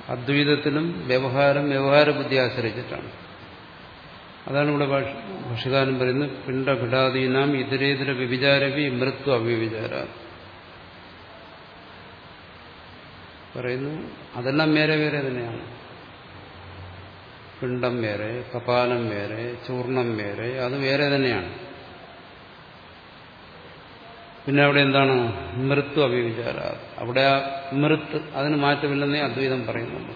അദ്വൈതത്തിലും വ്യവഹാരം വ്യവഹാര ബുദ്ധി ആശ്രയിച്ചിട്ടാണ്. അതാണ് ഇവിടെ ഭക്ഷ്യകാലം പറയുന്നത് പിണ്ടഭിടാദീനാം ഇതരേതര വ്യഭിചാരവി മൃത്യു അവ്യവിചാര പറയുന്നു അതെല്ലാം വേറെ വേറെ തന്നെയാണ്. പിണ്ടം വേറെ കപാലം വേറെ ചൂർണം വേറെ അത് വേറെ തന്നെയാണ്. പിന്നെ അവിടെ എന്താണ്? മൃത്യു അഭിവിചാര. അവിടെ ആ മൃത്ത് അതിന് മാറ്റമില്ലെന്നേ അദ്വൈതം പറയുന്നുള്ളൂ.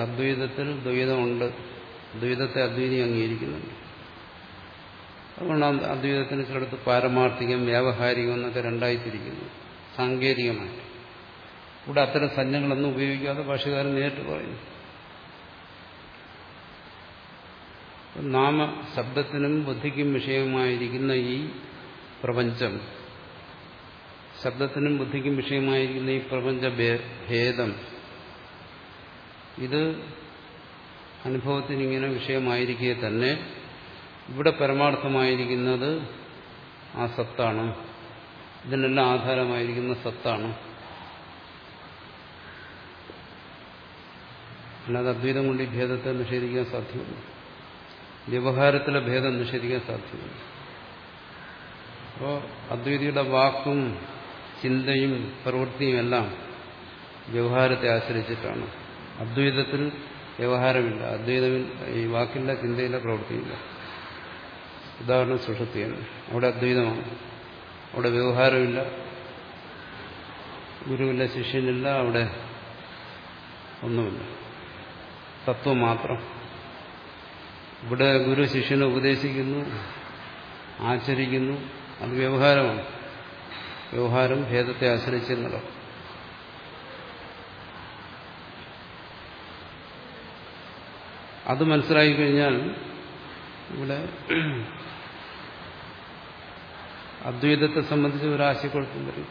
അദ്വൈതത്തിൽ ദ്വൈതമുണ്ട്. ദ്വൈതത്തെ അദ്വൈതി അംഗീകരിക്കുന്നുണ്ട്. അതുകൊണ്ടാണ് അദ്വൈതത്തിന് ചിലടത്ത് പാരമാർത്ഥികം വ്യാവഹാരികം എന്നൊക്കെ രണ്ടായി തിരിക്കുന്നു സാങ്കേതികമായിട്ട്. ഇവിടെ അത്തരം സഞ്ജങ്ങളൊന്നും ഉപയോഗിക്കാതെ ഭാഷകാരൻ നേരിട്ട് പറയുന്നു. നാമ ശബ്ദത്തിനും ബുദ്ധിക്കും വിഷയമായിരിക്കുന്ന ഈ പ്രപഞ്ചം ശബ്ദത്തിനും ബുദ്ധിക്കും വിഷയമായിരിക്കുന്ന ഈ പ്രപഞ്ച ഭേദം ഇത് അനുഭവത്തിനിങ്ങനെ വിഷയമായിരിക്കെ തന്നെ ഇവിടെ പരമാർത്ഥമായിരിക്കുന്നത് ആ സത്താണ്. ഇതിനെല്ലാം ആധാരമായിരിക്കുന്ന സത്താണ്. അല്ലാതെ അദ്വൈതം കൊണ്ട് ഈ ഭേദത്തെ നിഷേധിക്കാൻ സാധ്യമല്ല. വ്യവഹാരത്തിലെ ഭേദം നിഷേധിക്കാൻ സാധ്യമല്ല അപ്പോൾ അദ്വൈതിയുടെ വാക്കും ചിന്തയും പ്രവൃത്തിയും എല്ലാം വ്യവഹാരത്തെ ആശ്രയിച്ചിട്ടാണ്. അദ്വൈതത്തിൽ വ്യവഹാരമില്ല. അദ്വൈതമിൽ ഈ വാക്കില്ല ചിന്തയില്ല പ്രവൃത്തിയില്ല. ഉദാഹരണം സുഷുപ്തിയാണ്. അവിടെ അദ്വൈതമാണ്. അവിടെ വ്യവഹാരമില്ല. ഗുരുവില്ല ശിഷ്യനില്ല അവിടെ ഒന്നുമില്ല. തത്വം മാത്രം. ഇവിടെ ഗുരു ശിഷ്യനെ ഉപദേശിക്കുന്നു ആചരിക്കുന്നു. അത് വ്യവഹാരമാണ്. വ്യവഹാരം ഭേദത്തെ ആശ്രയിച്ച് അത് മനസ്സിലായി കഴിഞ്ഞാൽ ഇവിടെ അദ്വൈതത്തെ സംബന്ധിച്ച് ഒരു ആശയക്കുഴപ്പം വരും.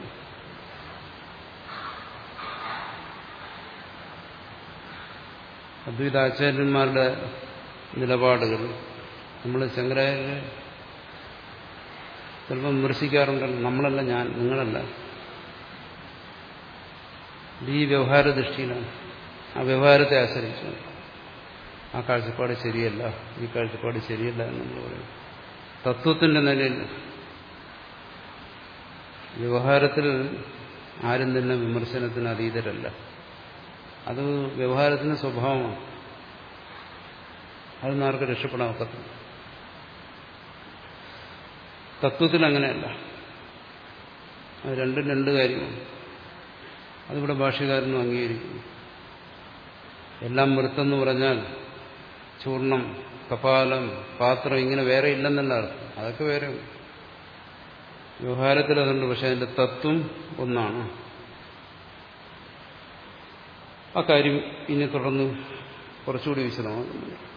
അദ്വൈതാചാര്യന്മാരുടെ നിലപാടുകൾ. നമ്മൾ ശങ്കരാചാര്യ ചിലപ്പോൾ വിമർശിക്കാറുണ്ടല്ലോ നമ്മളല്ല ഞാൻ നിങ്ങളല്ല. ഈ വ്യവഹാര ദൃഷ്ടിയിലാണ് ആ വ്യവഹാരത്തെ ആശ്രയിച്ചു ആ കാഴ്ചപ്പാട് ശരിയല്ല ഈ കാഴ്ചപ്പാട് ശരിയല്ല എന്ന് നമ്മൾ പറയും തത്വത്തിന്റെ നിലയിൽ വ്യവഹാരത്തിൽ ആരും തന്നെ വിമർശനത്തിന് അതീതരല്ല. അത് വ്യവഹാരത്തിന്റെ സ്വഭാവമാണ്. അതൊന്നും ആർക്ക് രക്ഷപ്പെടാൻ ഒക്കത്തില്ല. തത്വത്തിൽ അങ്ങനെയല്ല. അത് രണ്ടും രണ്ട് കാര്യമാണ്. അതിവിടെ ഭാഷകാരനും അംഗീകരിക്കുന്നു. എല്ലാം വൃത്തെന്ന് പറഞ്ഞാൽ ചൂർണം കപാലം പാത്രം ഇങ്ങനെ വേറെ ഇല്ലെന്നല്ല അർത്ഥം. അതൊക്കെ വേറെ വ്യവഹാരത്തിൽ അതുണ്ട് പക്ഷെ അതിന്റെ തത്വം ഒന്നാണ്. ആ കാര്യം ഇനി തുടർന്ന് കുറച്ചുകൂടി വിശദമാകുന്നുണ്ട്